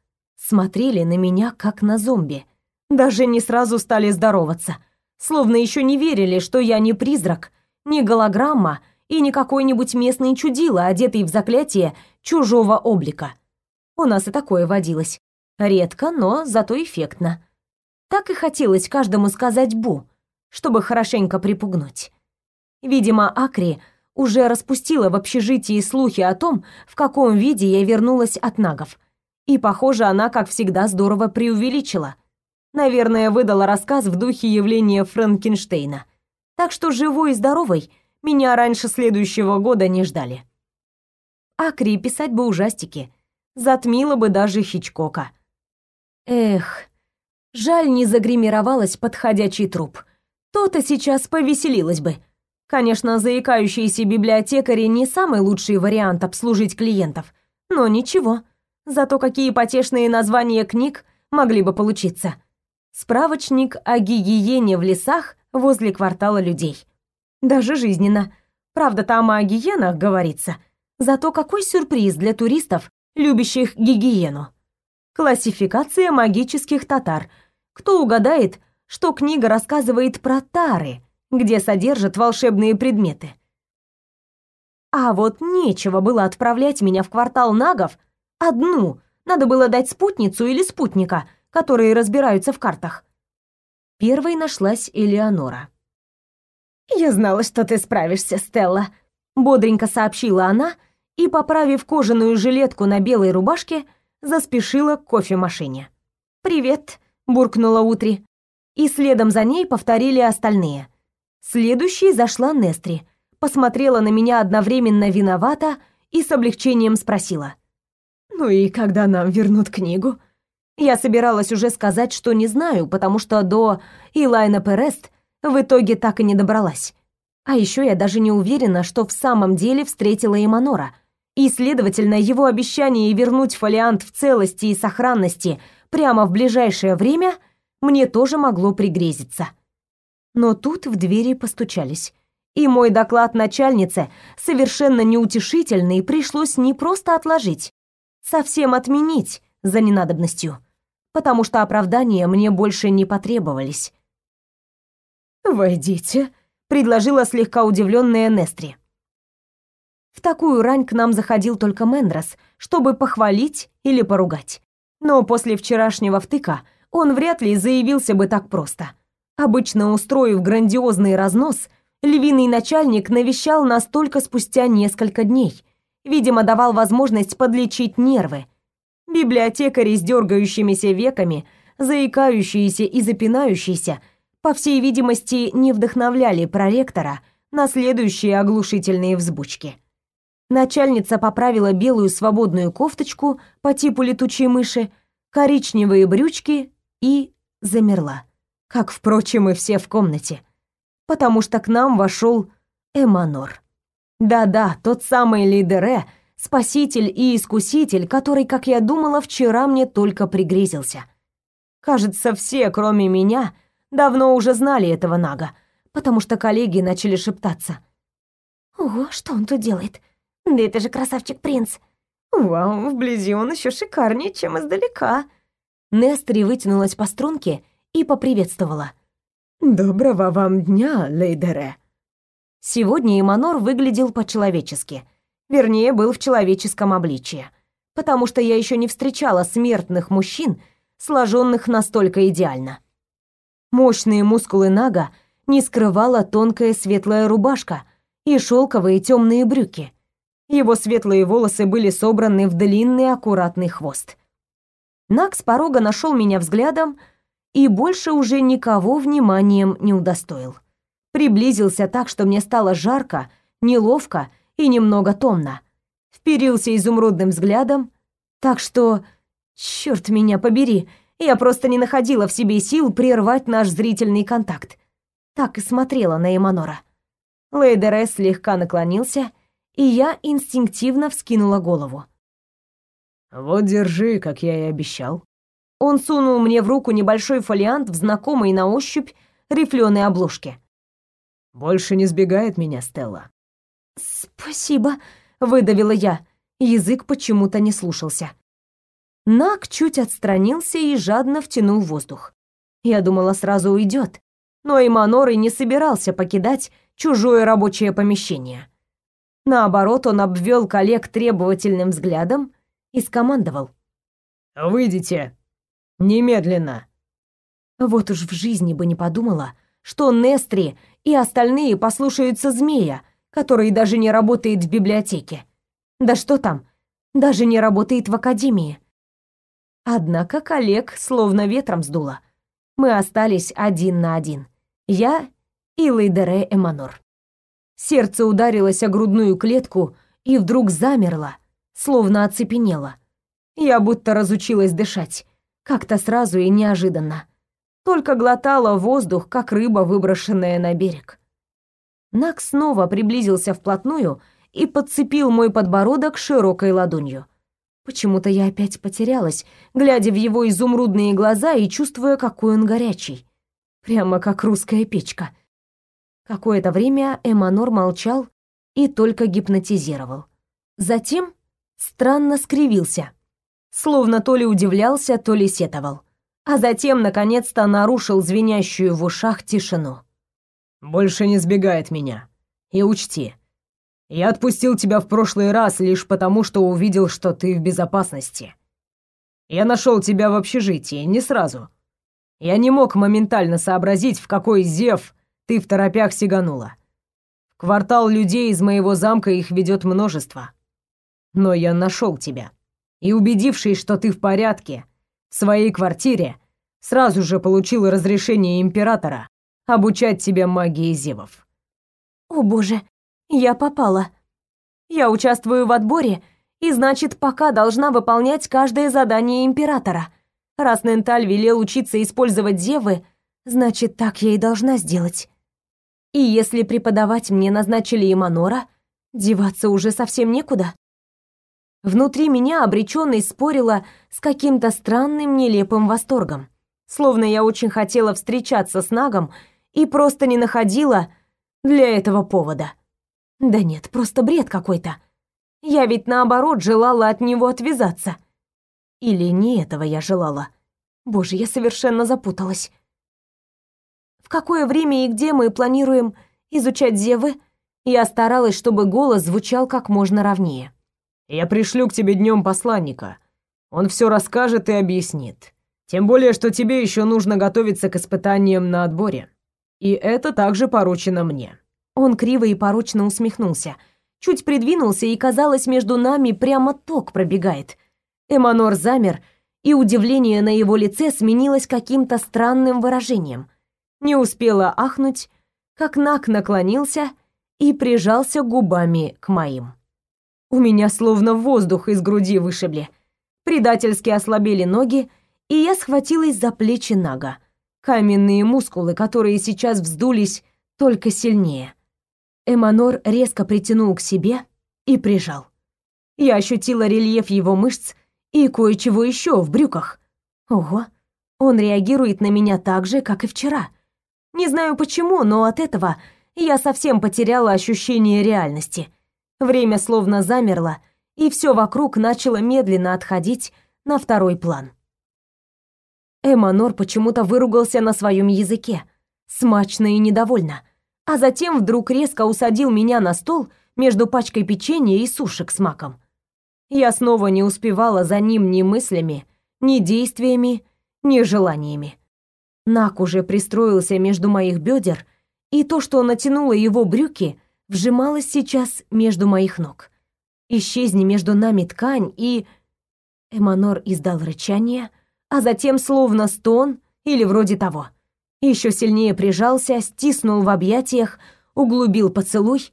смотрели на меня как на зомби. Даже не сразу стали здороваться, словно еще не верили, что я не призрак, не голограмма и не какой-нибудь местный чудило, одетый в заклятие чужого облика. У нас и такое водилось. Редко, но зато эффектно. Так и хотелось каждому сказать «бу», чтобы хорошенько припугнуть. Видимо, Акри уже распустила в общежитии слухи о том, в каком виде я вернулась от нагов. И, похоже, она, как всегда, здорово преувеличила. Наверное, выдала рассказ в духе явления Франкенштейна. Так что живой и здоровой меня раньше следующего года не ждали. Акри писать бы ужастики. Затмила бы даже Хичкока. Эх, жаль, не загримировалась под ходячий труп. То-то сейчас повеселилась бы. Конечно, заикающиеся библиотекари не самый лучший вариант обслужить клиентов, но ничего. Зато какие потешные названия книг могли бы получиться. Справочник о гигиене в лесах возле квартала людей. Даже жизненно. Правда, там о гиенах говорится. Зато какой сюрприз для туристов, любящих гигиену. Классификация магических татар. Кто угадает, что книга рассказывает про тары, где содержат волшебные предметы? А вот нечего было отправлять меня в квартал нагов Одну. Надо было дать спутницу или спутника, которые разбираются в картах. Первой нашлась Элеонора. «Я знала, что ты справишься, Стелла», — бодренько сообщила она и, поправив кожаную жилетку на белой рубашке, заспешила к кофемашине. «Привет», — буркнула Утри. И следом за ней повторили остальные. Следующей зашла Нестри, посмотрела на меня одновременно виновата и с облегчением спросила. Ну и когда нам вернут книгу? Я собиралась уже сказать, что не знаю, потому что до Илайна Перест в итоге так и не добралась. А еще я даже не уверена, что в самом деле встретила Эманора. И, следовательно, его обещание вернуть фолиант в целости и сохранности прямо в ближайшее время мне тоже могло пригрезиться. Но тут в двери постучались. И мой доклад начальнице, совершенно неутешительный, пришлось не просто отложить, совсем отменить за ненадобностью, потому что оправдания мне больше не потребовались. «Войдите», — предложила слегка удивленная Нестри. В такую рань к нам заходил только Мендрос, чтобы похвалить или поругать. Но после вчерашнего втыка он вряд ли заявился бы так просто. Обычно устроив грандиозный разнос, львиный начальник навещал нас только спустя несколько дней — Видимо, давал возможность подлечить нервы. Библиотекари с дергающимися веками, заикающиеся и запинающиеся, по всей видимости, не вдохновляли проректора на следующие оглушительные взбучки. Начальница поправила белую свободную кофточку по типу летучей мыши, коричневые брючки и замерла. Как, впрочем, и все в комнате. Потому что к нам вошел Эманор. Да-да, тот самый Лидере, спаситель и искуситель, который, как я думала, вчера мне только пригрезился. Кажется, все, кроме меня, давно уже знали этого Нага, потому что коллеги начали шептаться. «Ого, что он тут делает? Да это же красавчик-принц! Вау, вблизи он еще шикарнее, чем издалека. Нестри вытянулась по струнке и поприветствовала. «Доброго вам дня, Лейдере!» Сегодня Иманор выглядел по-человечески. Вернее, был в человеческом обличье. Потому что я еще не встречала смертных мужчин, сложенных настолько идеально. Мощные мускулы Нага не скрывала тонкая светлая рубашка и шелковые темные брюки. Его светлые волосы были собраны в длинный аккуратный хвост. Наг с порога нашел меня взглядом и больше уже никого вниманием не удостоил. Приблизился так, что мне стало жарко, неловко и немного томно. Вперился изумрудным взглядом, так что... Черт меня побери, я просто не находила в себе сил прервать наш зрительный контакт. Так и смотрела на Эманора. Лейдерес слегка наклонился, и я инстинктивно вскинула голову. «Вот держи, как я и обещал». Он сунул мне в руку небольшой фолиант в знакомой на ощупь рифленой обложке. «Больше не сбегает меня Стелла». «Спасибо», — выдавила я. Язык почему-то не слушался. Нак чуть отстранился и жадно втянул воздух. Я думала, сразу уйдет, но и не собирался покидать чужое рабочее помещение. Наоборот, он обвел коллег требовательным взглядом и скомандовал. «Выйдите! Немедленно!» Вот уж в жизни бы не подумала, что Нестри и остальные послушаются змея, который даже не работает в библиотеке. Да что там, даже не работает в академии. Однако коллег словно ветром сдуло. Мы остались один на один. Я и Лейдере Эманор. Сердце ударилось о грудную клетку и вдруг замерло, словно оцепенело. Я будто разучилась дышать, как-то сразу и неожиданно. Только глотала воздух, как рыба, выброшенная на берег. Нак снова приблизился вплотную и подцепил мой подбородок широкой ладонью. Почему-то я опять потерялась, глядя в его изумрудные глаза и чувствуя, какой он горячий прямо как русская печка. Какое-то время Эманор молчал и только гипнотизировал. Затем странно скривился, словно то ли удивлялся, то ли сетовал. А затем, наконец-то, нарушил звенящую в ушах тишину. «Больше не сбегает меня. И учти, я отпустил тебя в прошлый раз лишь потому, что увидел, что ты в безопасности. Я нашел тебя в общежитии, не сразу. Я не мог моментально сообразить, в какой зев ты в торопях сиганула. В квартал людей из моего замка их ведет множество. Но я нашел тебя. И убедившись, что ты в порядке, в своей квартире, сразу же получил разрешение императора обучать тебя магии зевов. О боже, я попала. Я участвую в отборе, и значит, пока должна выполнять каждое задание императора — Раз Ненталь велел учиться использовать девы, значит, так я и должна сделать. И если преподавать мне назначили Иманора, деваться уже совсем некуда. Внутри меня обречённой спорила с каким-то странным нелепым восторгом. Словно я очень хотела встречаться с Нагом и просто не находила для этого повода. Да нет, просто бред какой-то. Я ведь наоборот желала от него отвязаться. Или не этого я желала? Боже, я совершенно запуталась. В какое время и где мы планируем изучать зевы? Я старалась, чтобы голос звучал как можно ровнее. Я пришлю к тебе днем посланника. Он все расскажет и объяснит. Тем более, что тебе еще нужно готовиться к испытаниям на отборе. И это также поручено мне. Он криво и порочно усмехнулся, чуть придвинулся, и казалось, между нами прямо ток пробегает. Эманор замер, и удивление на его лице сменилось каким-то странным выражением. Не успела ахнуть, как Нак наклонился и прижался губами к моим. У меня словно воздух из груди вышибли. Предательски ослабели ноги, и я схватилась за плечи Нага. Каменные мускулы, которые сейчас вздулись только сильнее. Эманор резко притянул к себе и прижал. Я ощутила рельеф его мышц и кое-чего еще в брюках. Ого, он реагирует на меня так же, как и вчера. Не знаю почему, но от этого я совсем потеряла ощущение реальности. Время словно замерло, и все вокруг начало медленно отходить на второй план. Эманор почему-то выругался на своем языке, смачно и недовольно, а затем вдруг резко усадил меня на стол между пачкой печенья и сушек с маком. Я снова не успевала за ним ни мыслями, ни действиями, ни желаниями. Нак уже пристроился между моих бедер, и то, что натянуло его брюки, вжималось сейчас между моих ног. Исчезни между нами ткань, и... Эманор издал рычание, а затем словно стон или вроде того. Еще сильнее прижался, стиснул в объятиях, углубил поцелуй.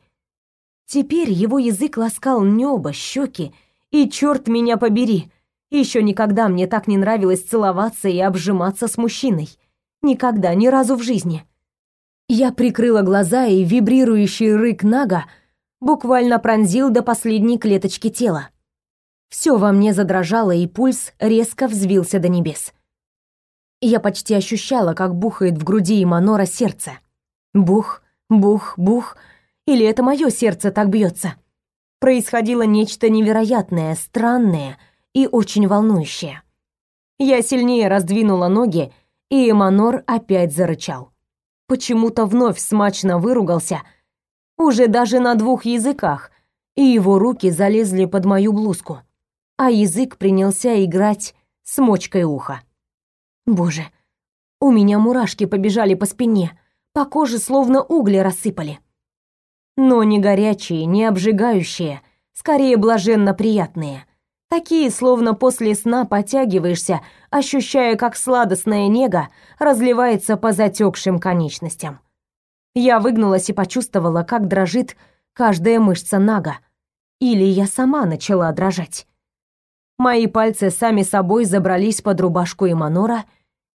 Теперь его язык ласкал небо, щеки, и черт меня побери, еще никогда мне так не нравилось целоваться и обжиматься с мужчиной. Никогда, ни разу в жизни. Я прикрыла глаза, и вибрирующий рык Нага буквально пронзил до последней клеточки тела. Все во мне задрожало, и пульс резко взвился до небес. Я почти ощущала, как бухает в груди Иманора сердце. Бух, бух, бух. Или это мое сердце так бьется? Происходило нечто невероятное, странное и очень волнующее. Я сильнее раздвинула ноги, и Эманор опять зарычал. Почему-то вновь смачно выругался, уже даже на двух языках, и его руки залезли под мою блузку, а язык принялся играть с мочкой уха. Боже, у меня мурашки побежали по спине, по коже словно угли рассыпали. Но не горячие, не обжигающие, скорее блаженно приятные. Такие, словно после сна потягиваешься, ощущая, как сладостная нега разливается по затекшим конечностям. Я выгнулась и почувствовала, как дрожит каждая мышца нага. Или я сама начала дрожать. Мои пальцы сами собой забрались под рубашку Иманора,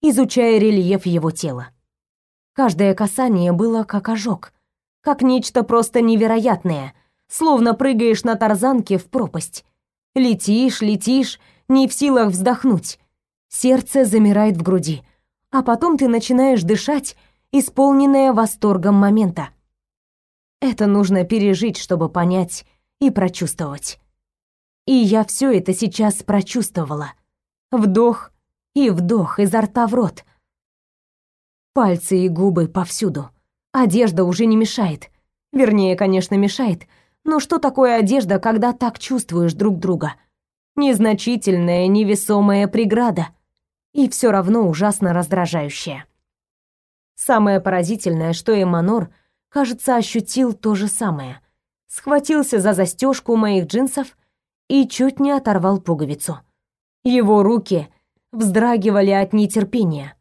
изучая рельеф его тела. Каждое касание было как ожог, как нечто просто невероятное, словно прыгаешь на тарзанке в пропасть Летишь, летишь, не в силах вздохнуть. Сердце замирает в груди, а потом ты начинаешь дышать, исполненное восторгом момента. Это нужно пережить, чтобы понять и прочувствовать. И я все это сейчас прочувствовала. Вдох и вдох изо рта в рот. Пальцы и губы повсюду. Одежда уже не мешает. Вернее, конечно, мешает, но что такое одежда, когда так чувствуешь друг друга? Незначительная, невесомая преграда. И все равно ужасно раздражающая. Самое поразительное, что Эманор, кажется, ощутил то же самое. Схватился за застежку моих джинсов и чуть не оторвал пуговицу. Его руки вздрагивали от нетерпения.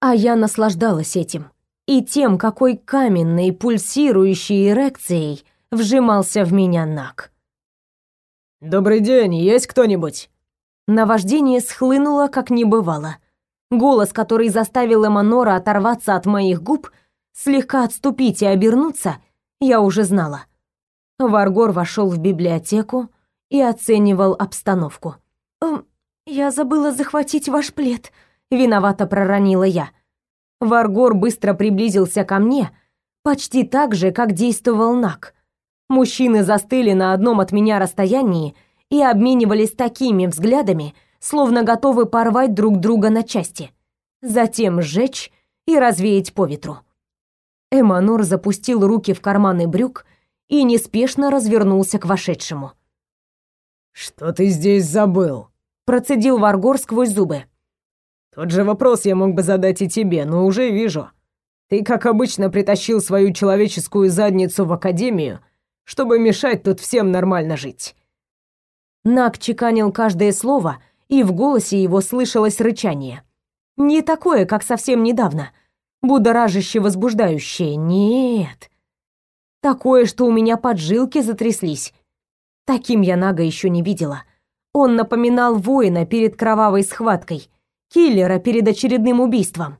А я наслаждалась этим. И тем, какой каменной, пульсирующей эрекцией вжимался в меня Нак. «Добрый день, есть кто-нибудь?» Наваждение схлынуло, как не бывало. Голос, который заставил Эманора оторваться от моих губ, слегка отступить и обернуться, я уже знала. Варгор вошел в библиотеку и оценивал обстановку. «Эм, «Я забыла захватить ваш плед», — виновато проронила я. Варгор быстро приблизился ко мне, почти так же, как действовал Нак. Мужчины застыли на одном от меня расстоянии и обменивались такими взглядами, словно готовы порвать друг друга на части, затем сжечь и развеять по ветру. Эманур запустил руки в карманы брюк и неспешно развернулся к вошедшему. «Что ты здесь забыл?» Процедил Варгор сквозь зубы. «Тот же вопрос я мог бы задать и тебе, но уже вижу. Ты, как обычно, притащил свою человеческую задницу в академию чтобы мешать тут всем нормально жить». Нак чеканил каждое слово, и в голосе его слышалось рычание. Не такое, как совсем недавно, будоражаще возбуждающее, нет. Такое, что у меня поджилки затряслись. Таким я Нага еще не видела. Он напоминал воина перед кровавой схваткой, киллера перед очередным убийством.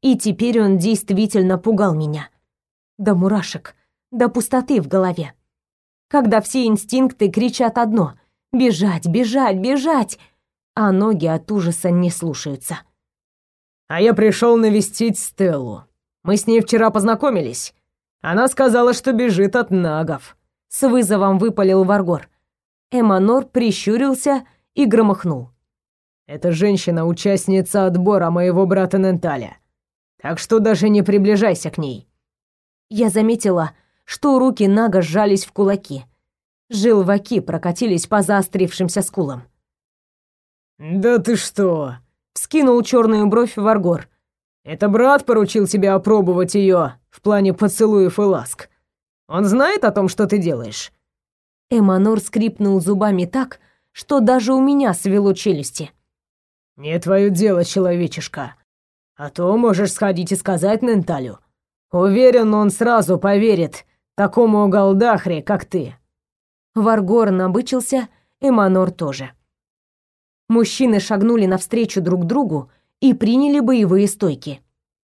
И теперь он действительно пугал меня. До мурашек до пустоты в голове. Когда все инстинкты кричат одно — бежать, бежать, бежать, а ноги от ужаса не слушаются. «А я пришел навестить Стеллу. Мы с ней вчера познакомились. Она сказала, что бежит от нагов», — с вызовом выпалил Варгор. Эманор прищурился и громыхнул. «Эта женщина — участница отбора моего брата Ненталя, так что даже не приближайся к ней». Я заметила, что руки Нага сжались в кулаки. Желваки прокатились по заострившимся скулам. «Да ты что?» — вскинул черную бровь Варгор. «Это брат поручил тебе опробовать ее в плане поцелуев и ласк. Он знает о том, что ты делаешь?» Эманор скрипнул зубами так, что даже у меня свело челюсти. «Не твое дело, человечишка. А то можешь сходить и сказать Ненталю. Уверен, он сразу поверит такому голдахре, как ты». Варгор набычился, Эманор тоже. Мужчины шагнули навстречу друг другу и приняли боевые стойки.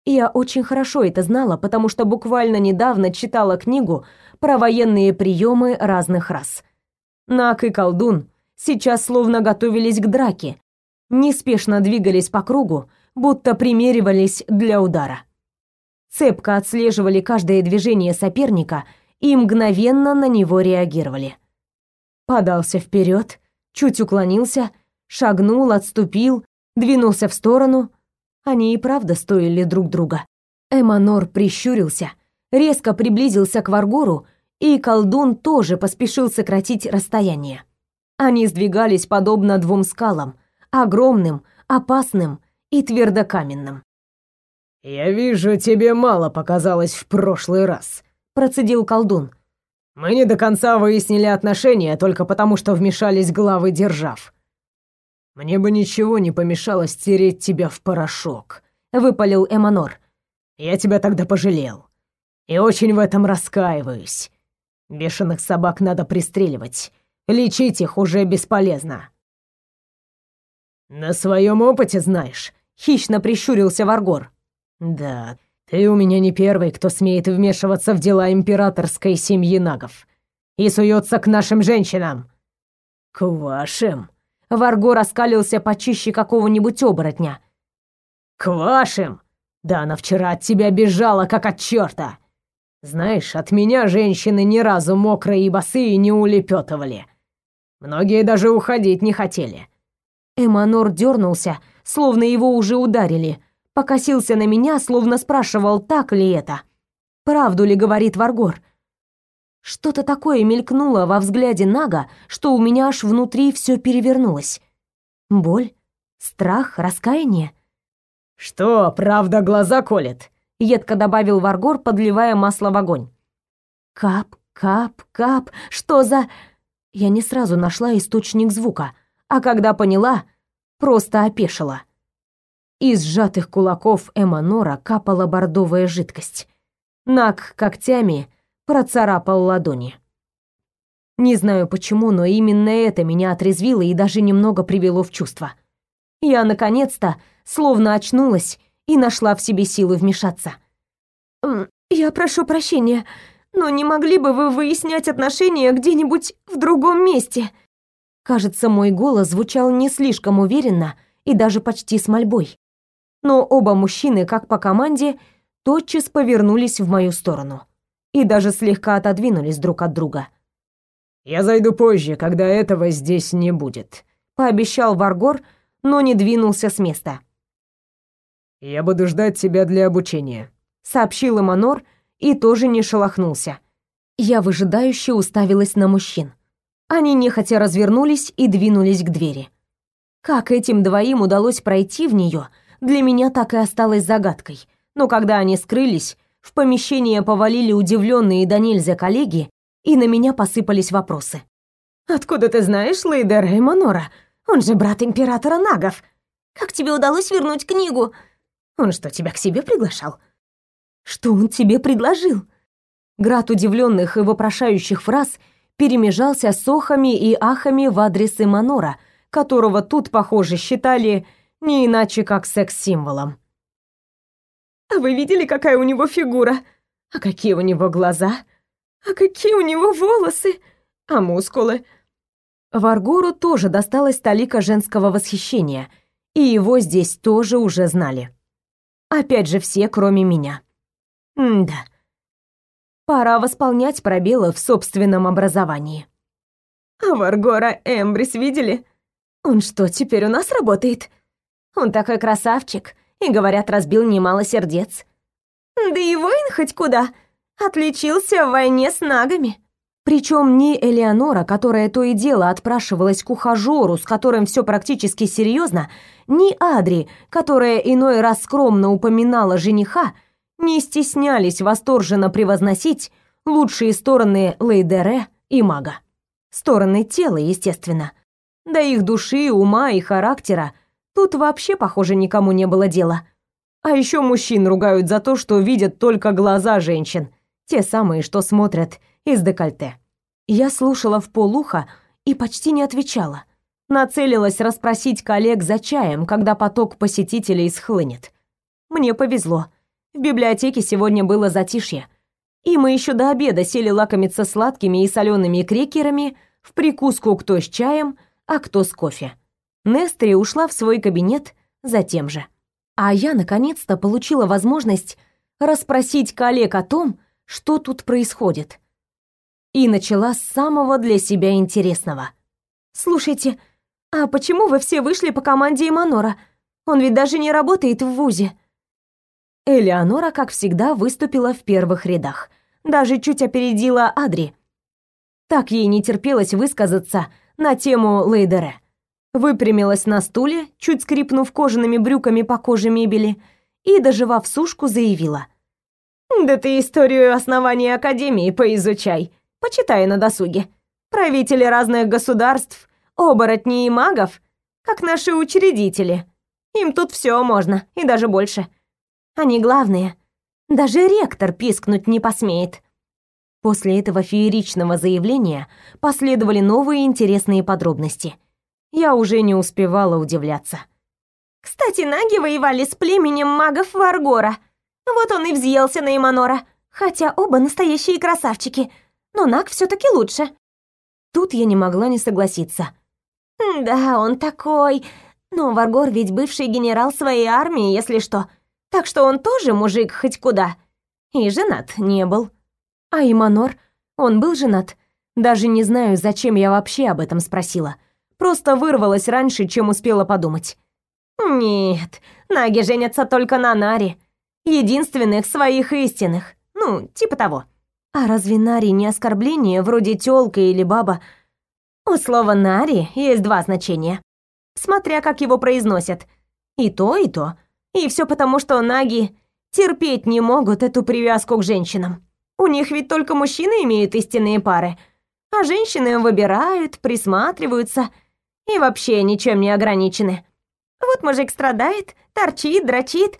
Я очень хорошо это знала, потому что буквально недавно читала книгу про военные приемы разных рас. Нак и колдун сейчас словно готовились к драке, неспешно двигались по кругу, будто примеривались для удара. Цепко отслеживали каждое движение соперника и мгновенно на него реагировали. Подался вперед, чуть уклонился, шагнул, отступил, двинулся в сторону, они и правда стоили друг друга. Эманор прищурился, резко приблизился к Варгору, и колдун тоже поспешил сократить расстояние. Они сдвигались подобно двум скалам, огромным, опасным и твердокаменным. «Я вижу, тебе мало показалось в прошлый раз», — процедил колдун. «Мы не до конца выяснили отношения только потому, что вмешались главы держав. Мне бы ничего не помешало стереть тебя в порошок, выпалил Эманор. Я тебя тогда пожалел. И очень в этом раскаиваюсь. Бешеных собак надо пристреливать. Лечить их уже бесполезно. На своем опыте знаешь, хищно прищурился Варгор. Да, ты у меня не первый, кто смеет вмешиваться в дела императорской семьи нагов и суется к нашим женщинам. К вашим, Варго раскалился почище какого-нибудь оборотня. «К вашим! Да она вчера от тебя бежала, как от черта! Знаешь, от меня женщины ни разу мокрые и босые не улепетывали. Многие даже уходить не хотели». Эманор дернулся, словно его уже ударили, покосился на меня, словно спрашивал, так ли это. Правду ли говорит Варгор? Что-то такое мелькнуло во взгляде Нага, что у меня аж внутри все перевернулось. Боль, страх, раскаяние. «Что, правда глаза колет?» — едко добавил Варгор, подливая масло в огонь. «Кап, кап, кап, что за...» Я не сразу нашла источник звука, а когда поняла, просто опешила. Из сжатых кулаков Эманора капала бордовая жидкость. Наг когтями процарапал ладони. Не знаю почему, но именно это меня отрезвило и даже немного привело в чувство. Я наконец-то словно очнулась и нашла в себе силы вмешаться. «Я прошу прощения, но не могли бы вы выяснять отношения где-нибудь в другом месте?» Кажется, мой голос звучал не слишком уверенно и даже почти с мольбой. Но оба мужчины, как по команде, тотчас повернулись в мою сторону и даже слегка отодвинулись друг от друга. «Я зайду позже, когда этого здесь не будет», — пообещал Варгор, но не двинулся с места. «Я буду ждать тебя для обучения», — сообщил Эманор и тоже не шелохнулся. Я выжидающе уставилась на мужчин. Они нехотя развернулись и двинулись к двери. Как этим двоим удалось пройти в нее, для меня так и осталось загадкой. Но когда они скрылись, в помещение повалили удивленные до нельзя коллеги, и на меня посыпались вопросы. «Откуда ты знаешь Лейдера и Монора? Он же брат императора Нагов. Как тебе удалось вернуть книгу? Он что, тебя к себе приглашал? Что он тебе предложил?» Град удивленных и вопрошающих фраз перемежался с охами и ахами в адрес Эманора, которого тут, похоже, считали не иначе как секс-символом. А вы видели, какая у него фигура? А какие у него глаза? А какие у него волосы? А мускулы? Варгору тоже досталось талика женского восхищения, и его здесь тоже уже знали. Опять же все, кроме меня. М-да. Пора восполнять пробелы в собственном образовании. А Варгора Эмбрис видели? Он что, теперь у нас работает? Он такой красавчик, и, говорят, разбил немало сердец. Да и воин хоть куда. Отличился в войне с нагами. Причем ни Элеонора, которая то и дело отпрашивалась к ухажеру, с которым все практически серьезно, ни Адри, которая иной раз скромно упоминала жениха, не стеснялись восторженно превозносить лучшие стороны Лейдере и мага. Стороны тела, естественно. Да их души, ума и характера тут вообще, похоже, никому не было дела. А еще мужчин ругают за то, что видят только глаза женщин, те самые, что смотрят из декольте. Я слушала в полуха и почти не отвечала. Нацелилась расспросить коллег за чаем, когда поток посетителей схлынет. Мне повезло. В библиотеке сегодня было затишье. И мы еще до обеда сели лакомиться сладкими и солеными крекерами в прикуску кто с чаем, а кто с кофе. Нестри ушла в свой кабинет за тем же. А я наконец-то получила возможность расспросить коллег о том, что тут происходит. И начала с самого для себя интересного. «Слушайте, а почему вы все вышли по команде Эманора? Он ведь даже не работает в ВУЗе». Элеонора, как всегда, выступила в первых рядах. Даже чуть опередила Адри. Так ей не терпелось высказаться на тему Лейдере. Выпрямилась на стуле, чуть скрипнув кожаными брюками по коже мебели, и, доживав сушку, заявила. Да ты историю основания Академии поизучай. Почитай на досуге. Правители разных государств, оборотни и магов, как наши учредители. Им тут все можно, и даже больше. Они главные. Даже ректор пискнуть не посмеет. После этого фееричного заявления последовали новые интересные подробности. Я уже не успевала удивляться. Кстати, наги воевали с племенем магов Варгора — вот он и взъелся на Иманора. Хотя оба настоящие красавчики. Но Наг все таки лучше. Тут я не могла не согласиться. Да, он такой. Но Варгор ведь бывший генерал своей армии, если что. Так что он тоже мужик хоть куда. И женат не был. А Иманор, он был женат. Даже не знаю, зачем я вообще об этом спросила. Просто вырвалась раньше, чем успела подумать. Нет, наги женятся только на Наре единственных своих истинных. Ну, типа того. А разве Нари не оскорбление, вроде тёлка или баба? У слова «нари» есть два значения. Смотря как его произносят. И то, и то. И все потому, что наги терпеть не могут эту привязку к женщинам. У них ведь только мужчины имеют истинные пары, а женщины выбирают, присматриваются и вообще ничем не ограничены. Вот мужик страдает, торчит, дрочит,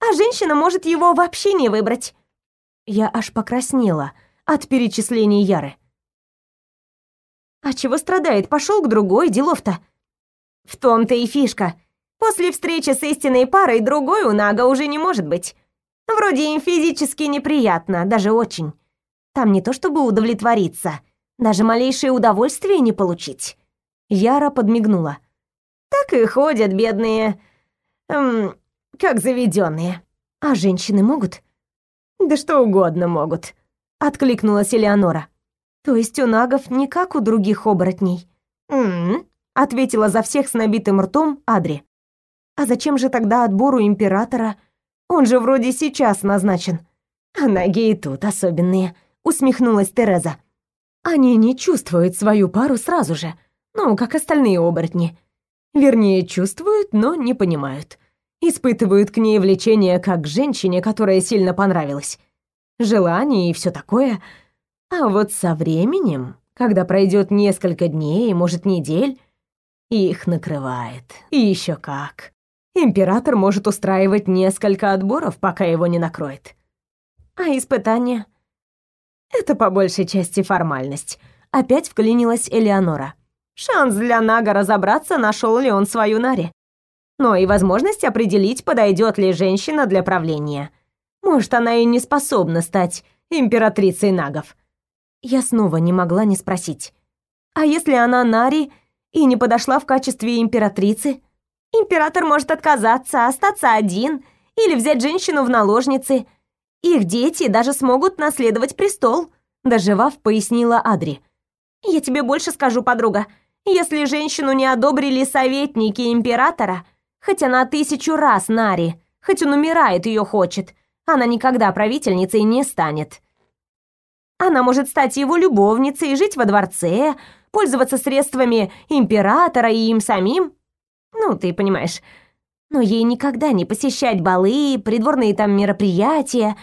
а женщина может его вообще не выбрать. Я аж покраснела от перечислений Яры. А чего страдает? Пошел к другой, делов-то. В том-то и фишка. После встречи с истинной парой другой у Нага уже не может быть. Вроде им физически неприятно, даже очень. Там не то чтобы удовлетвориться, даже малейшее удовольствие не получить. Яра подмигнула. Так и ходят бедные... Эм, как заведенные. А женщины могут? Да что угодно могут, откликнулась Элеонора. То есть у нагов не как у других оборотней? М-м, ответила за всех с набитым ртом Адри. А зачем же тогда отбору императора? Он же вроде сейчас назначен. А наги и тут особенные, усмехнулась Тереза. Они не чувствуют свою пару сразу же, ну, как остальные оборотни. Вернее, чувствуют, но не понимают испытывают к ней влечение как к женщине, которая сильно понравилась. Желание и все такое. А вот со временем, когда пройдет несколько дней, может, недель, их накрывает. И еще как. Император может устраивать несколько отборов, пока его не накроет. А испытания? Это по большей части формальность. Опять вклинилась Элеонора. Шанс для Нага разобраться, нашел ли он свою Нари но и возможность определить, подойдет ли женщина для правления. Может, она и не способна стать императрицей нагов. Я снова не могла не спросить. А если она Нари и не подошла в качестве императрицы? Император может отказаться, остаться один или взять женщину в наложницы. Их дети даже смогут наследовать престол, доживав, пояснила Адри. Я тебе больше скажу, подруга. Если женщину не одобрили советники императора, хоть она тысячу раз Нари, хоть он умирает ее хочет, она никогда правительницей не станет. Она может стать его любовницей, жить во дворце, пользоваться средствами императора и им самим. Ну, ты понимаешь. Но ей никогда не посещать балы, придворные там мероприятия,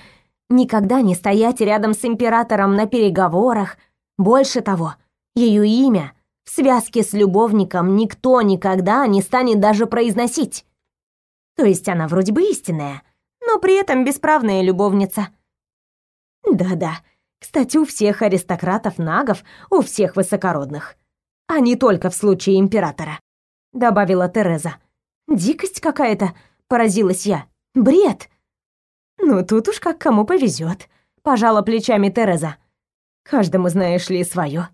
никогда не стоять рядом с императором на переговорах. Больше того, ее имя в связке с любовником никто никогда не станет даже произносить. То есть она вроде бы истинная, но при этом бесправная любовница. Да-да, кстати, у всех аристократов-нагов, у всех высокородных. А не только в случае императора, добавила Тереза. Дикость какая-то, поразилась я. Бред. Ну тут уж как кому повезет, пожала плечами Тереза. Каждому, знаешь ли, свое.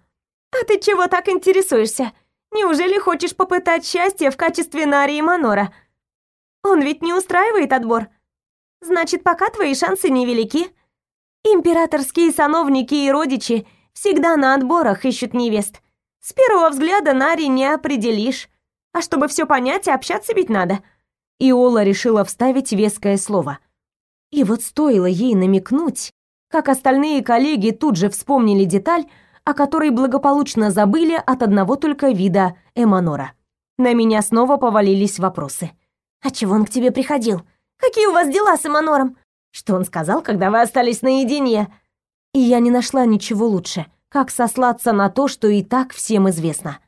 А ты чего так интересуешься? Неужели хочешь попытать счастье в качестве Нари и Манора? Он ведь не устраивает отбор. Значит, пока твои шансы невелики. Императорские сановники и родичи всегда на отборах ищут невест. С первого взгляда Нари не определишь. А чтобы все понять, общаться ведь надо. Иола решила вставить веское слово. И вот стоило ей намекнуть, как остальные коллеги тут же вспомнили деталь, о которой благополучно забыли от одного только вида Эманора. На меня снова повалились вопросы. «А чего он к тебе приходил? Какие у вас дела с Эманором? Что он сказал, когда вы остались наедине?» И я не нашла ничего лучше, как сослаться на то, что и так всем известно.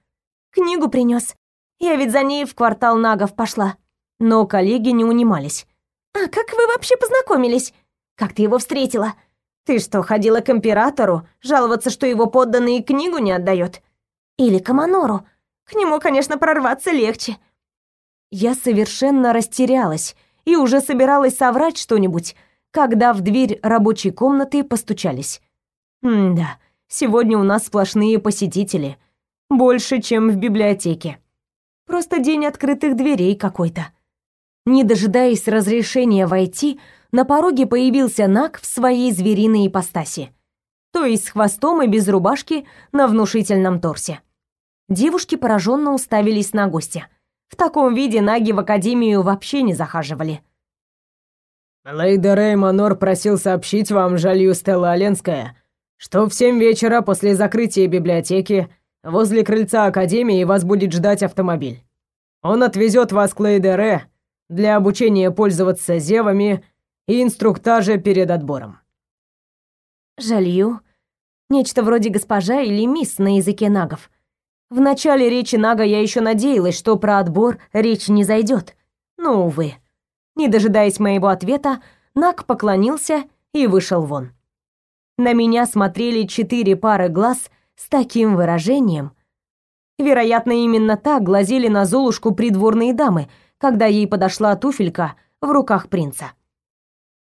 «Книгу принес. Я ведь за ней в квартал нагов пошла». Но коллеги не унимались. «А как вы вообще познакомились? Как ты его встретила? Ты что, ходила к императору жаловаться, что его подданный книгу не отдает? Или к Аманору? К нему, конечно, прорваться легче. Я совершенно растерялась и уже собиралась соврать что-нибудь, когда в дверь рабочей комнаты постучались. М-да, сегодня у нас сплошные посетители. Больше, чем в библиотеке. Просто день открытых дверей какой-то. Не дожидаясь разрешения войти, на пороге появился Нак в своей звериной ипостаси, то есть с хвостом и без рубашки на внушительном торсе. Девушки пораженно уставились на гостя. В таком виде наги в академию вообще не захаживали. Лейда Реймонор просил сообщить вам, Жалью Стелла Оленская, что в семь вечера после закрытия библиотеки возле крыльца Академии вас будет ждать автомобиль. Он отвезет вас к Лейдере для обучения пользоваться зевами и инструктажа перед отбором. Жалью. Нечто вроде госпожа или мисс на языке нагов. В начале речи Нага я еще надеялась, что про отбор речь не зайдет. Но, увы. Не дожидаясь моего ответа, Наг поклонился и вышел вон. На меня смотрели четыре пары глаз с таким выражением. Вероятно, именно так глазели на Золушку придворные дамы, когда ей подошла туфелька в руках принца.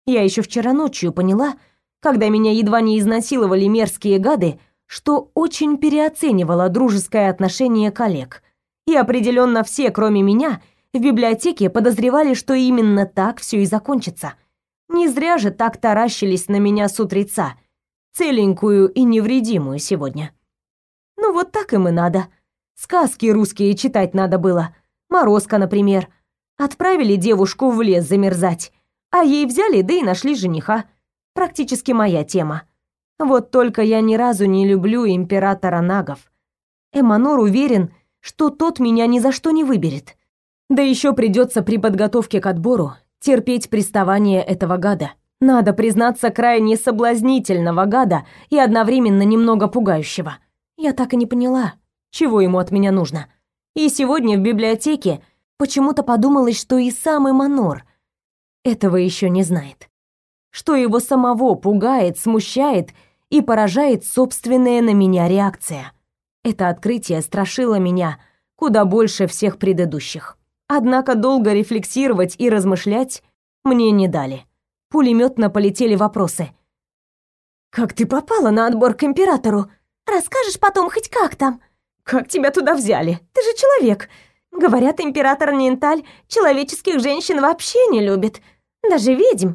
Я еще вчера ночью поняла, когда меня едва не изнасиловали мерзкие гады, что очень переоценивала дружеское отношение коллег. И определенно все, кроме меня, в библиотеке подозревали, что именно так все и закончится. Не зря же так таращились на меня с утреца, целенькую и невредимую сегодня. Ну вот так им и надо. Сказки русские читать надо было. Морозко, например. Отправили девушку в лес замерзать. А ей взяли, да и нашли жениха. Практически моя тема. Вот только я ни разу не люблю императора нагов. Эманор уверен, что тот меня ни за что не выберет. Да еще придется при подготовке к отбору терпеть приставание этого гада. Надо признаться, крайне соблазнительного гада и одновременно немного пугающего. Я так и не поняла, чего ему от меня нужно. И сегодня в библиотеке почему-то подумалось, что и сам Эманор этого еще не знает. Что его самого пугает, смущает и поражает собственная на меня реакция. Это открытие страшило меня куда больше всех предыдущих. Однако долго рефлексировать и размышлять мне не дали. Пулеметно полетели вопросы. «Как ты попала на отбор к императору? Расскажешь потом хоть как там? Как тебя туда взяли? Ты же человек. Говорят, император Нинталь человеческих женщин вообще не любит. Даже ведьм.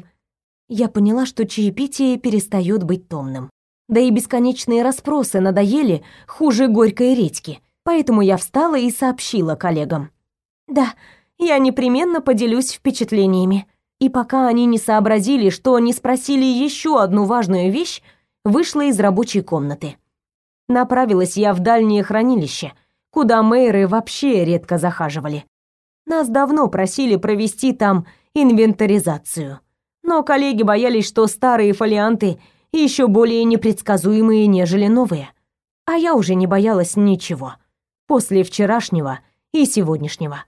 Я поняла, что чаепитие перестает быть томным. Да и бесконечные расспросы надоели хуже горькой редьки, поэтому я встала и сообщила коллегам. «Да, я непременно поделюсь впечатлениями». И пока они не сообразили, что не спросили еще одну важную вещь, вышла из рабочей комнаты. Направилась я в дальнее хранилище, куда мэры вообще редко захаживали. Нас давно просили провести там инвентаризацию. Но коллеги боялись, что старые фолианты еще более непредсказуемые, нежели новые. А я уже не боялась ничего. После вчерашнего и сегодняшнего.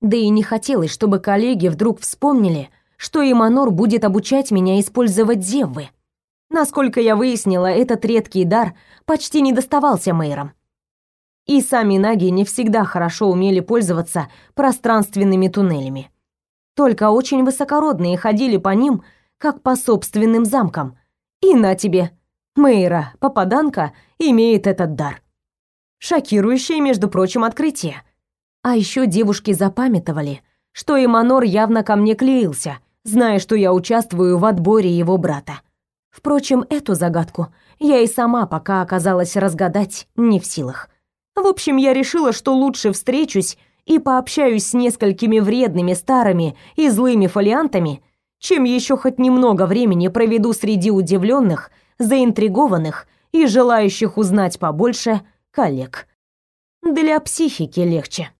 Да и не хотелось, чтобы коллеги вдруг вспомнили, что Иманор будет обучать меня использовать зеввы. Насколько я выяснила, этот редкий дар почти не доставался мэрам. И сами наги не всегда хорошо умели пользоваться пространственными туннелями. Только очень высокородные ходили по ним, как по собственным замкам. И на тебе, Мейра, попаданка, имеет этот дар. Шокирующее, между прочим, открытие. А еще девушки запамятовали, что Иманор явно ко мне клеился, зная, что я участвую в отборе его брата. Впрочем, эту загадку я и сама пока оказалась разгадать не в силах. В общем, я решила, что лучше встречусь и пообщаюсь с несколькими вредными старыми и злыми фолиантами, чем еще хоть немного времени проведу среди удивленных, заинтригованных и желающих узнать побольше коллег. Для психики легче.